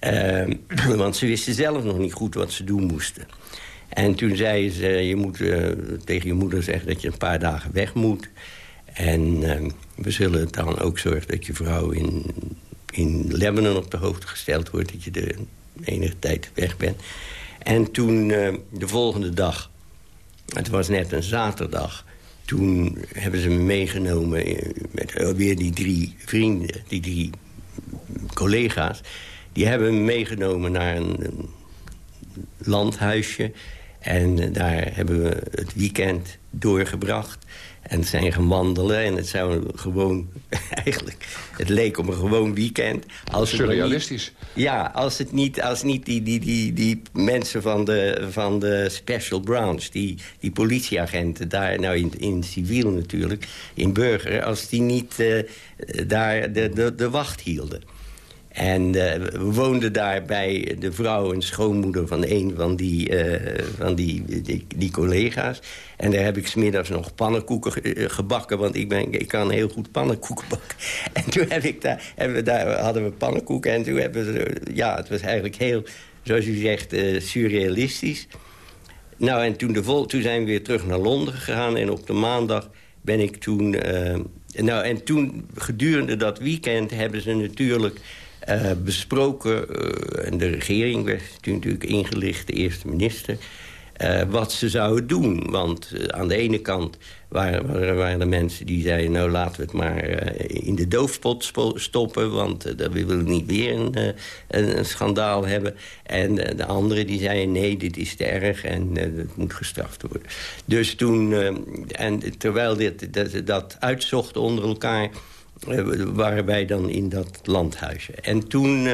Uh, want ze wisten zelf nog niet goed wat ze doen moesten. En toen zeiden ze, je moet uh, tegen je moeder zeggen dat je een paar dagen weg moet. En uh, we zullen dan ook zorgen dat je vrouw in, in Lebanon op de hoogte gesteld wordt. Dat je de enige tijd weg bent. En toen uh, de volgende dag, het was net een zaterdag... toen hebben ze me meegenomen eh, met weer die drie vrienden, die drie collega's. Die hebben me meegenomen naar een, landhuisje. En uh, daar hebben we het weekend doorgebracht en zijn gaan wandelen. En het zou gewoon, eigenlijk, het leek op een gewoon weekend. Als Surrealistisch. Niet, ja, als het niet, als niet die, die, die, die mensen van de, van de Special Branch... die, die politieagenten daar, nou in, in civiel natuurlijk, in burger... als die niet uh, daar de, de, de wacht hielden. En uh, we woonden daar bij de vrouw en schoonmoeder van een van die, uh, van die, die, collega's. En daar heb ik smiddags nog pannenkoeken eh, gebakken, want ik, ben, ik kan heel goed pannenkoeken bakken. En toen heb ik daar, hebben daar, hadden we pannenkoeken en toen hebben we... Ja, het was eigenlijk heel, zoals u zegt, surrealistisch. Nou, en toen, de vol toen zijn we weer terug naar Londen gegaan. En op de maandag ben ik toen... Nou, en toen, gedurende dat weekend, hebben ze natuurlijk uh, besproken... Uh, en de regering werd natuurlijk ingelicht, de eerste minister... Uh, wat ze zouden doen. Want aan de ene kant waren, waren, er mensen die zeiden... nou, laten we het maar in de doofpot stoppen... want dan willen we niet weer een schandaal hebben. En de anderen die zeiden... nee, dit is te erg en het moet gestraft worden. Dus toen... en terwijl dit, dat, dat uitzochten onder elkaar... waren wij dan in dat landhuisje. En toen...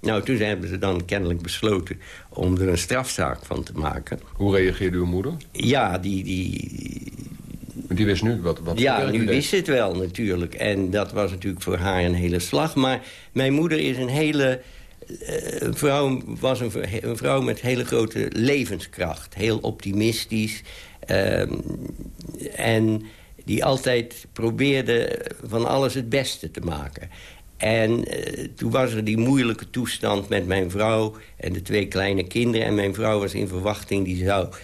Nou, toen hebben ze dan kennelijk besloten om er een strafzaak van te maken. Hoe reageerde uw moeder? Ja, die... die die wist nu wat... wat ja, nu wist het wel natuurlijk. En dat was natuurlijk voor haar een hele slag. Maar mijn moeder is een hele... Uh, vrouw, was een, een, vrouw met hele grote levenskracht. Heel optimistisch. Uh, en die altijd probeerde van alles het beste te maken. En uh, toen was er die moeilijke toestand met mijn vrouw en de twee kleine kinderen. En mijn vrouw was in verwachting, die zou uh,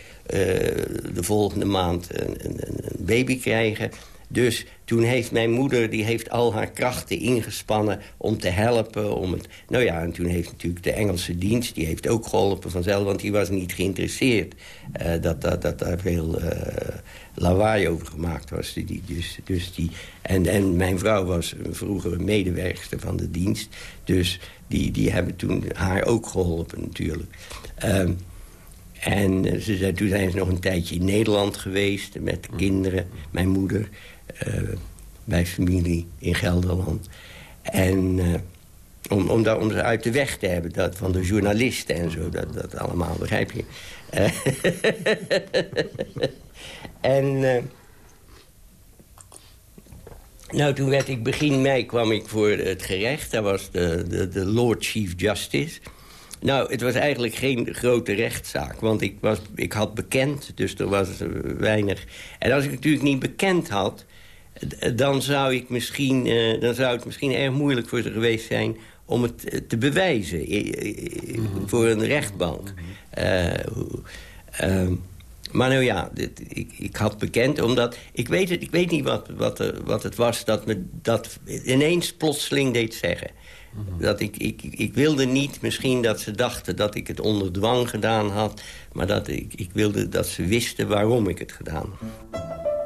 de volgende maand een, een, baby krijgen. Dus toen heeft mijn moeder die heeft al haar krachten ingespannen om te helpen. Om het, nou ja, en toen heeft natuurlijk de Engelse dienst... die heeft ook geholpen vanzelf, want die was niet geïnteresseerd... Uh, dat, dat, dat daar veel lawaai over gemaakt was. Die, dus, dus die, en, en mijn vrouw was een vroegere medewerkster van de dienst. Dus die, die hebben toen haar ook geholpen natuurlijk. Um, en ze zei, toen zijn ze nog een tijdje in Nederland geweest... met kinderen, mijn moeder, bij familie in Gelderland. En... Uh, om, om, daar, om ze uit de weg te hebben dat, van de journalisten en zo. Dat, dat allemaal, begrijp je? En uh, nou, toen werd ik begin mei kwam ik voor het gerecht. Daar was de, de, de Lord Chief Justice. Nou, het was eigenlijk geen grote rechtszaak. Want ik, was, ik had bekend, dus er was weinig... En als ik natuurlijk niet bekend had... dan zou, ik misschien, uh, dan zou het misschien erg moeilijk voor ze geweest zijn... om het te bewijzen mm voor een rechtbank. Uh, uh, maar nou ja, dit, ik, ik had bekend, omdat... Ik weet, het, ik weet niet wat, wat, wat het was dat me dat ineens plotseling deed zeggen. Mhm. Dat ik, ik, ik wilde niet misschien dat ze dachten dat ik het onder dwang gedaan had... maar dat ik, ik wilde dat ze wisten waarom ik het gedaan had.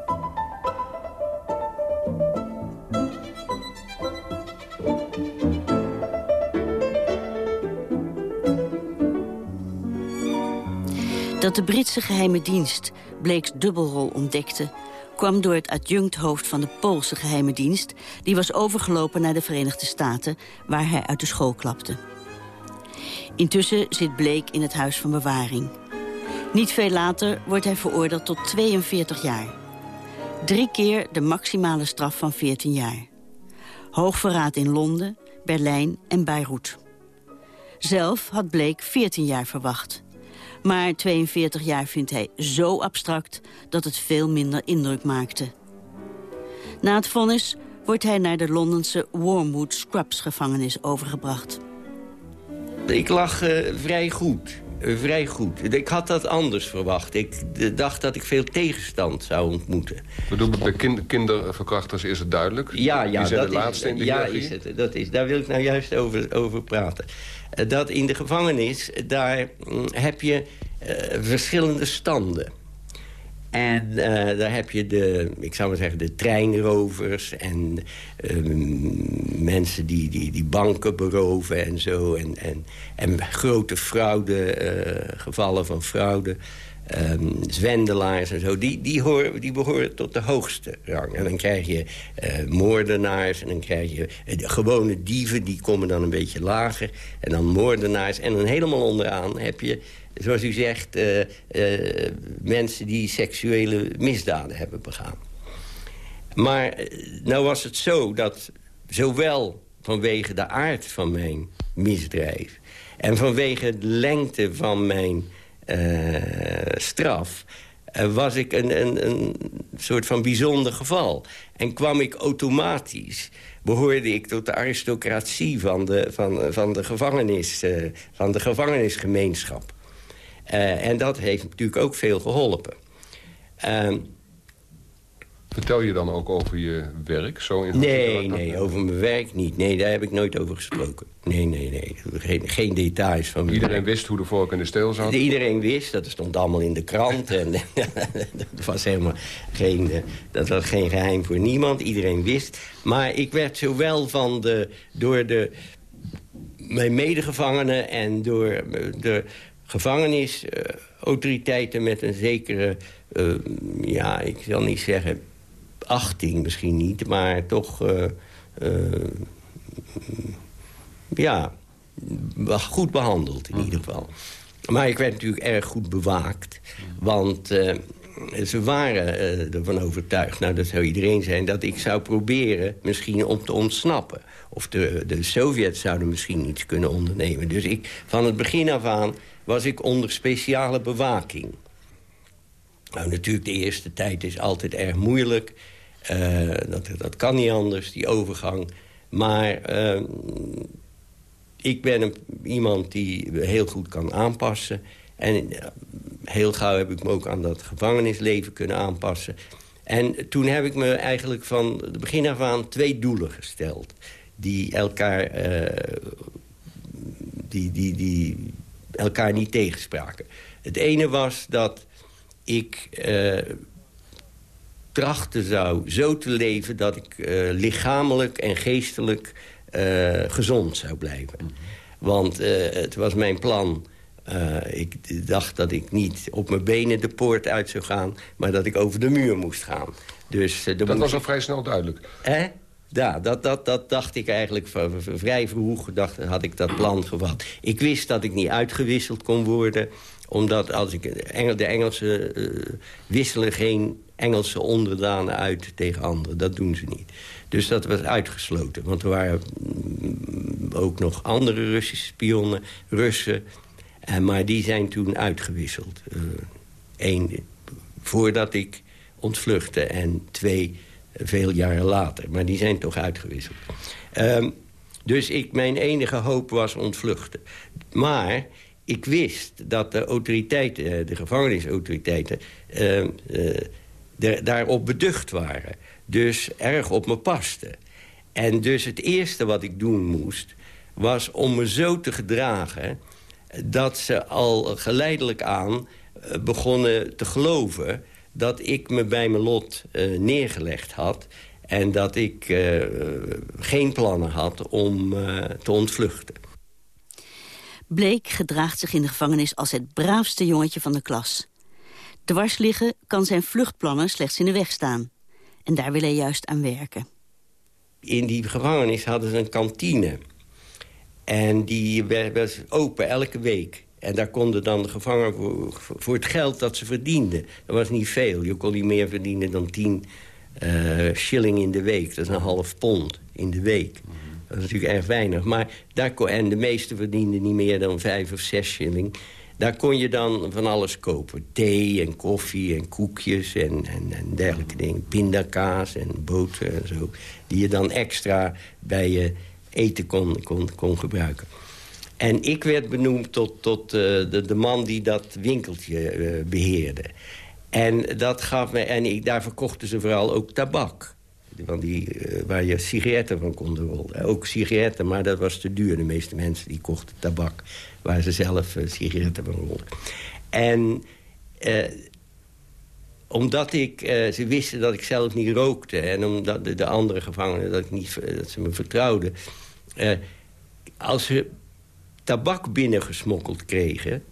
De Britse geheime dienst Blake's dubbelrol ontdekte... kwam door het adjunct-hoofd van de Poolse geheime dienst... die was overgelopen naar de Verenigde Staten, waar hij uit de school klapte. Intussen zit Blake in het huis van bewaring. Niet veel later wordt hij veroordeeld tot 42 jaar. Drie keer de maximale straf van 14 jaar. Hoogverraad in Londen, Berlijn en Beirut. Zelf had Blake 14 jaar verwacht. Maar 42 jaar vindt hij zo abstract dat het veel minder indruk maakte. Na het vonnis wordt hij naar de Londense Wormwood Scrubs gevangenis overgebracht. Ik lag uh, vrij goed. Uh, vrij goed. Ik had dat anders verwacht. Ik dacht dat ik veel tegenstand zou ontmoeten. We doen bij kind, kinderverkrachters is het duidelijk. Ja, ja, Die zijn dat de laatste is, in de ja, is het. Dat is, daar wil ik nou juist over, over praten. Dat in de gevangenis, daar mm, heb je uh, verschillende standen. En uh, daar heb je de, ik zou maar zeggen, de treinrovers... en uh, mensen die, die, die banken beroven en zo. En, en, en grote fraude, uh, gevallen van fraude. Um, zwendelaars en zo, die, die, die behoren tot de hoogste rang. En dan krijg je moordenaars en dan krijg je gewone dieven... die komen dan een beetje lager. En dan moordenaars. En dan helemaal onderaan heb je zoals u zegt, uh, mensen die seksuele misdaden hebben begaan. Maar nou was het zo dat zowel vanwege de aard van mijn misdrijf... en vanwege de lengte van mijn straf... was ik een, een, een soort van bijzonder geval. En kwam ik automatisch behoorde ik tot de aristocratie van de, van, van de, gevangenis, van de gevangenisgemeenschap. En dat heeft natuurlijk ook veel geholpen. Uh, Vertel je dan ook over je werk? Zo in nee, nee, over mijn werk niet. Nee, daar heb ik nooit over gesproken. Nee, nee, nee. Geen, geen details van Iedereen wist hoe de vork en de steel zat? Iedereen wist, dat stond allemaal in de krant. en dat was helemaal geen, eh, dat was geen geheim voor niemand. Iedereen wist. Maar ik werd zowel van de, door de, mijn medegevangenen... en door de gevangenisautoriteiten met een zekere... Uh, ja, ik zal niet zeggen achting misschien niet, maar toch... Uh, uh, ja, goed behandeld in ieder geval. Maar ik werd natuurlijk erg goed bewaakt. Want uh, ze waren ervan overtuigd, nou dat zou iedereen zijn... dat ik zou proberen misschien om te ontsnappen. Of de, de Sovjets zouden misschien iets kunnen ondernemen. Dus ik, van het begin af aan was ik onder speciale bewaking. Nou, natuurlijk, de eerste tijd is altijd erg moeilijk. Uh, dat, dat kan niet anders, die overgang. Maar uh, ik ben een, iemand die heel goed kan aanpassen. En uh, heel gauw heb ik me ook aan dat gevangenisleven kunnen aanpassen. En toen heb ik me eigenlijk van het begin af aan twee doelen gesteld. Die elkaar, die, die, die elkaar niet tegenspraken. Het ene was dat ik trachten zou zo te leven... dat ik uh, lichamelijk en geestelijk uh, gezond zou blijven. Want uh, het was mijn plan... ik dacht dat ik niet op mijn benen de poort uit zou gaan... maar dat ik over de muur moest gaan. Dus, dat was al vrij snel duidelijk. Hè? Ja, dat, dat, dat dacht ik eigenlijk vrij vroeg. Dacht, had ik dat plan gevat. Ik wist dat ik niet uitgewisseld kon worden omdat als ik de Engelsen uh, wisselen geen Engelse onderdanen uit tegen anderen. Dat doen ze niet. Dus dat was uitgesloten. Want er waren mm, ook nog andere Russische spionnen, Russen. En, maar die zijn toen uitgewisseld. Eén, uh, voordat ik ontvluchtte en twee, veel jaren later. Maar die zijn toch uitgewisseld. Um, dus ik, mijn enige hoop was ontvluchten. Maar ik wist dat de autoriteiten, eh, de gevangenisautoriteiten... Uh, uh, daarop beducht waren. Dus erg op me pasten. En dus het eerste wat ik doen moest... was om me zo te gedragen... dat ze al geleidelijk aan begonnen te geloven... dat ik me bij mijn lot neergelegd had... en dat ik geen plannen had om te ontvluchten. Bleek gedraagt zich in de gevangenis als het braafste jongetje van de klas. Dwars liggen kan zijn vluchtplannen slechts in de weg staan. En daar wil hij juist aan werken. In die gevangenis hadden ze een kantine. En die was open elke week. En daar konden dan de gevangenen voor, voor het geld dat ze verdienden. Dat was niet veel. Je kon niet meer verdienen dan 10 uh, eh, shilling in de week. Dat is een half pond in de week. Dat is natuurlijk erg weinig. Maar daar kon, en de meeste verdienden niet meer dan vijf of zes shilling. Daar kon je dan van alles kopen. Thee en koffie en koekjes en, en, en dergelijke dingen. Pindakaas en boter en zo. Die je dan extra bij je eten kon, kon, kon gebruiken. En ik werd benoemd tot, tot uh, de, man die dat winkeltje uh, beheerde. En dat gaf me... En ik, daar verkochten ze vooral ook tabak. Van die, uh, waar je sigaretten van konden rollen. Ook sigaretten, maar dat was te duur. De meeste mensen die kochten tabak waar ze zelf sigaretten van rolden. En omdat ik, ze wisten dat ik zelf niet rookte... en omdat de, de andere gevangenen dat, ik niet, dat ze me vertrouwden... als ze tabak binnengesmokkeld kregen...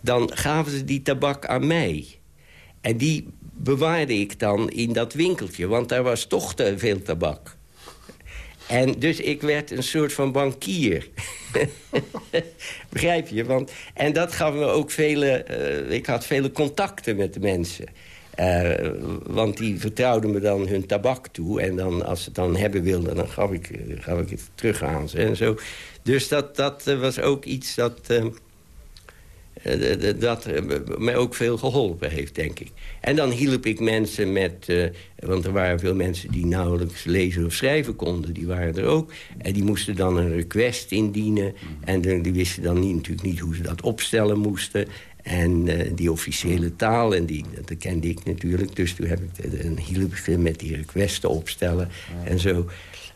dan gaven ze die tabak aan mij... En die bewaarde ik dan in dat winkeltje, want daar was toch te veel tabak. En dus ik werd een soort van bankier. Begrijp je? Want, en dat gaf me ook vele... Uh, ik had vele contacten met de mensen. Uh, want die vertrouwden me dan hun tabak toe. En dan, als ze het dan hebben wilden, dan gaf ik, gaf ik het terug aan ze. En zo. Dus dat, dat was ook iets dat... Uh, uh, dat mij ook veel geholpen heeft, denk ik. En dan hielp ik mensen met... Uh, want er waren veel mensen die nauwelijks lezen of schrijven konden. Die waren er ook. En die moesten dan een request indienen. En de, die wisten dan niet, natuurlijk niet hoe ze dat opstellen moesten. En eh, die officiële taal, en die, dat kende ik natuurlijk. Dus toen heb ik een hielp met die requesten opstellen en zo.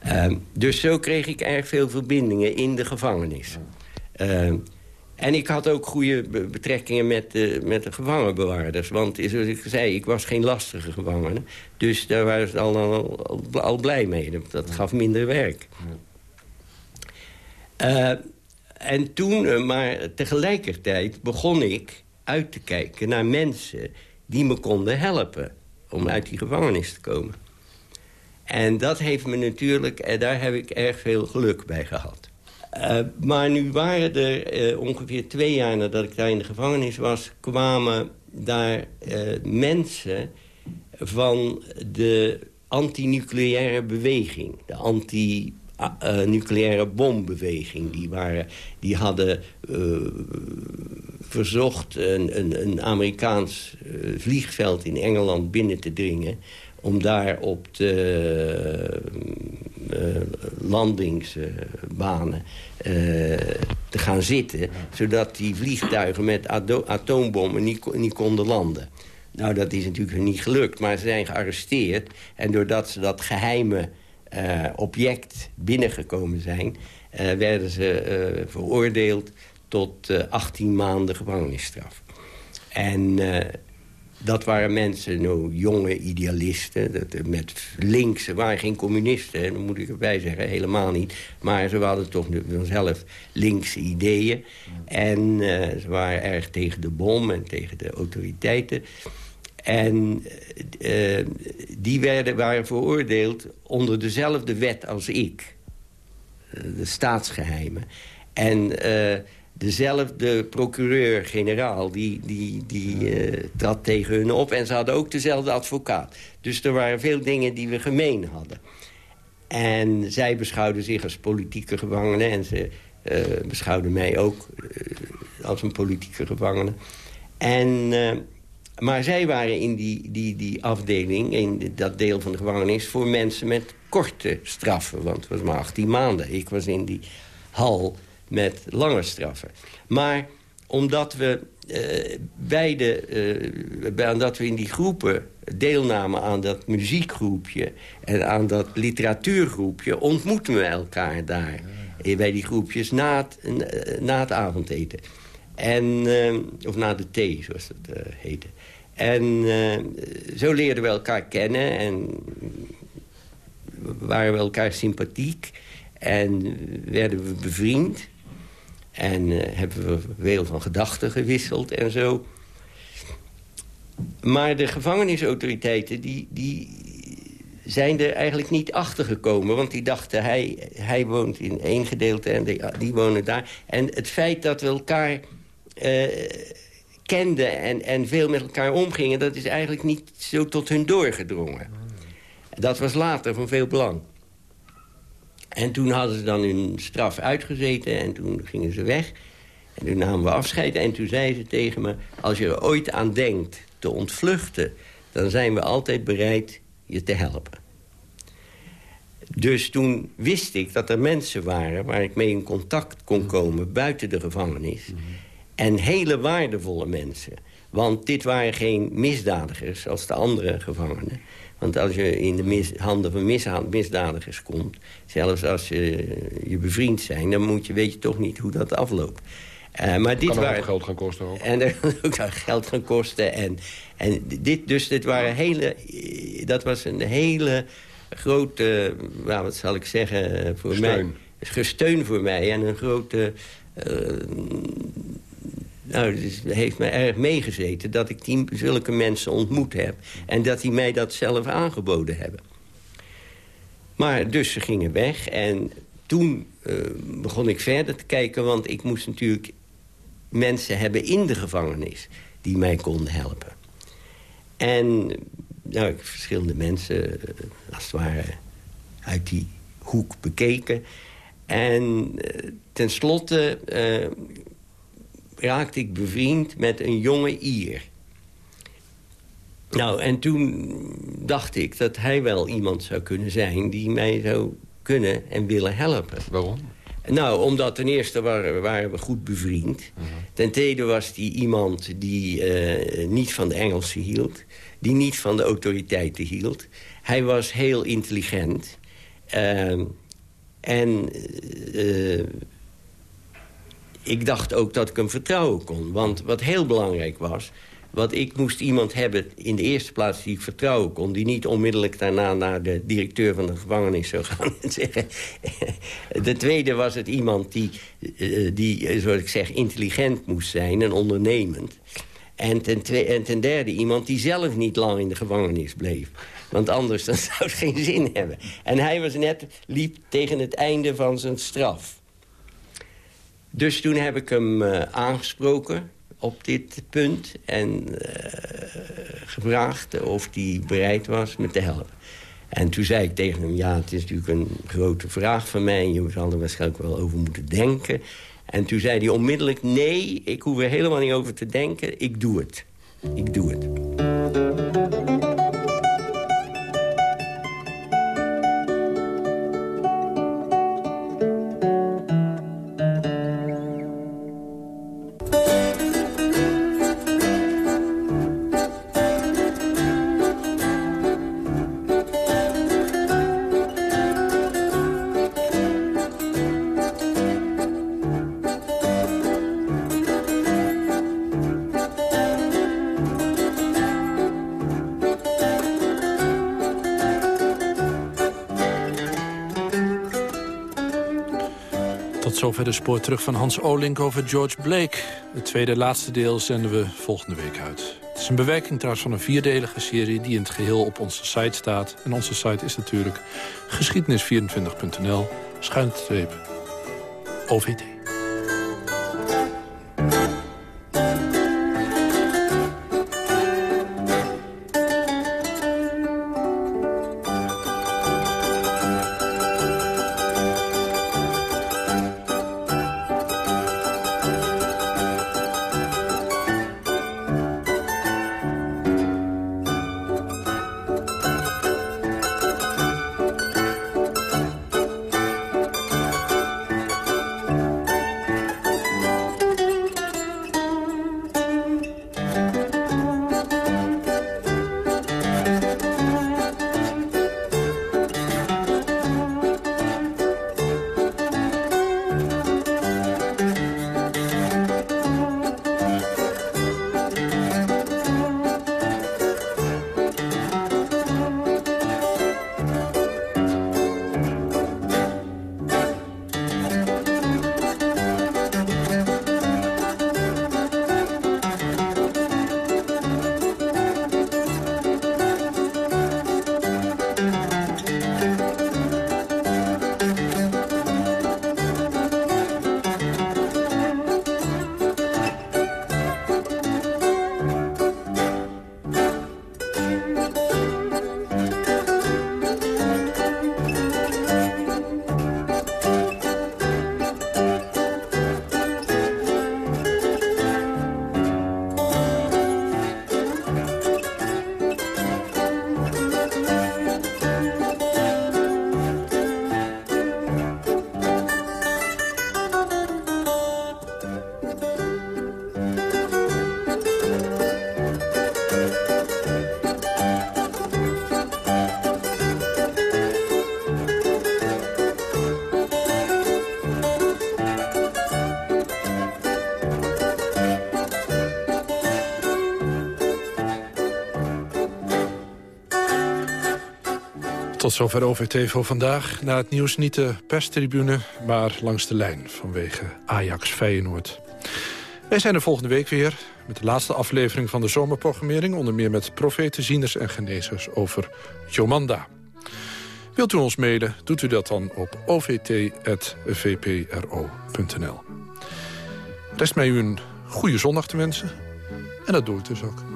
Ehm, dus zo kreeg ik erg veel verbindingen in de gevangenis. Ehm, en ik had ook goede betrekkingen met de, met de gevangenbewaarders. Want zoals ik zei, ik was geen lastige gevangene. Dus daar waren ze al, al, al, blij mee. Dat gaf minder werk. Uh, en toen, eh, maar tegelijkertijd begon ik uit te kijken naar mensen... die me konden helpen om uit die gevangenis te komen. En dat heeft me natuurlijk, en daar heb ik erg veel geluk bij gehad. Uh, maar nu waren er ongeveer twee jaar nadat ik daar in de gevangenis was... kwamen daar mensen van de anti-nucleaire beweging. De anti nucleaire bombeweging. Die, waren, die hadden verzocht een, een, Amerikaans vliegveld in Engeland binnen te dringen om daar op de landingsbanen te gaan zitten... zodat die vliegtuigen met atoombommen niet, niet konden landen. Nou, dat is natuurlijk niet gelukt, maar ze zijn gearresteerd. En doordat ze dat geheime object binnengekomen zijn... werden ze veroordeeld tot 18 maanden gevangenisstraf. En dat waren mensen, nou, jonge idealisten, dat, eh, met links. Ze waren geen communisten, dat moet ik erbij zeggen, helemaal niet. Maar ze hadden toch vanzelf linkse ideeën. En ze waren erg tegen de bom en tegen de autoriteiten. En uh, die werden, waren veroordeeld onder dezelfde wet als ik. de staatsgeheimen. En dezelfde procureur-generaal die, die, die uh, trad tegen hun op. En ze hadden ook dezelfde advocaat. Dus er waren veel dingen die we gemeen hadden. En zij beschouwden zich als politieke gevangenen. En ze beschouwden mij ook als een politieke gevangene. En, maar zij waren in die, die, die afdeling, in dat deel van de gevangenis... voor mensen met korte straffen. Want het was maar 18 maanden. Ik was in die hal met lange straffen. Maar omdat we uh, beide, uh, omdat we in die groepen deelnamen aan dat muziekgroepje... en aan dat literatuurgroepje, ontmoeten we elkaar daar. Ja. Bij die groepjes na het, na het avondeten. En, uh, of na de thee, zoals het heette. En zo leerden we elkaar kennen en waren we elkaar sympathiek... en werden we bevriend... En hebben we veel van gedachten gewisseld en zo. Maar de gevangenisautoriteiten die, die zijn er eigenlijk niet achter gekomen. Want die dachten, hij, hij woont in één gedeelte en die, wonen daar. En het feit dat we elkaar kenden en, en veel met elkaar omgingen... dat is eigenlijk niet zo tot hun doorgedrongen. Dat was later van veel belang. En toen hadden ze dan hun straf uitgezeten en toen gingen ze weg. En toen namen we afscheid en toen zei ze tegen me... als je er ooit aan denkt te ontvluchten... dan zijn we altijd bereid je te helpen. Dus toen wist ik dat er mensen waren... waar ik mee in contact kon komen buiten de gevangenis. En hele waardevolle mensen. Want dit waren geen misdadigers als de andere gevangenen. Want als je in de handen van misdadigers komt... zelfs als je, je bevriend zijn... dan moet je, weet je toch niet hoe dat afloopt. Uh, maar dit kan waren, ook geld gaan kosten ook. En dat ook geld gaan kosten. En, en dit, dus dit waren hele, dat was een hele grote... Nou, wat zal ik zeggen voor Steun. mij? Gesteun voor mij. En een grote... Uh, nou, het heeft me erg meegezeten dat ik die, zulke mensen ontmoet heb. En dat die mij dat zelf aangeboden hebben. Maar dus ze gingen weg en toen uh, begon ik verder te kijken... want ik moest natuurlijk mensen hebben in de gevangenis die mij konden helpen. En nou, ik verschillende mensen, uh, als het ware, uit die hoek bekeken. En uh, tenslotte raakte ik bevriend met een jonge Ier. Nou, en toen dacht ik dat hij wel iemand zou kunnen zijn... die mij zou kunnen en willen helpen. Waarom? Nou, omdat ten eerste waren, waren we goed bevriend. Ten tweede was hij iemand die eh, niet van de Engelsen hield. Die niet van de autoriteiten hield. Hij was heel intelligent. Ehm, en eh, ik dacht ook dat ik hem vertrouwen kon. Want wat heel belangrijk was... Want ik moest iemand hebben in de eerste plaats die ik vertrouwen kon... die niet onmiddellijk daarna naar de directeur van de gevangenis zou gaan en zeggen... de tweede was het iemand die, eh, die, eh, zoals ik zeg, intelligent moest zijn en ondernemend. En ten, en ten derde iemand die zelf niet lang in de gevangenis bleef. Want anders dan zou het geen zin hebben. En hij was net, liep tegen het einde van zijn straf. Dus toen heb ik hem uh, aangesproken op dit punt en uh, gevraagd of hij bereid was me te helpen. En toen zei ik tegen hem, ja, het is natuurlijk een grote vraag van mij... je zal er waarschijnlijk wel over moeten denken. En toen zei hij onmiddellijk, nee, ik hoef er helemaal niet over te denken, ik doe het. Ik doe het. Zover de spoor terug van Hans Olink over George Blake. Het tweede laatste deel zenden we volgende week uit. Het is een bewerking trouwens van een vierdelige serie... die in het geheel op onze site staat. En onze site is natuurlijk geschiedenis24.nl, schuinstreep OVT. Tot zover OVT voor vandaag. Na het nieuws niet de perstribune, maar langs de lijn vanwege Ajax Feyenoord. Wij zijn er volgende week weer met de laatste aflevering van de zomerprogrammering... onder meer met profeten, zieners en genezers over Jomanda. Wilt u ons mailen, doet u dat dan op ovt.vpro.nl. Rest mij u een goede zondag te wensen. En dat doe ik dus ook.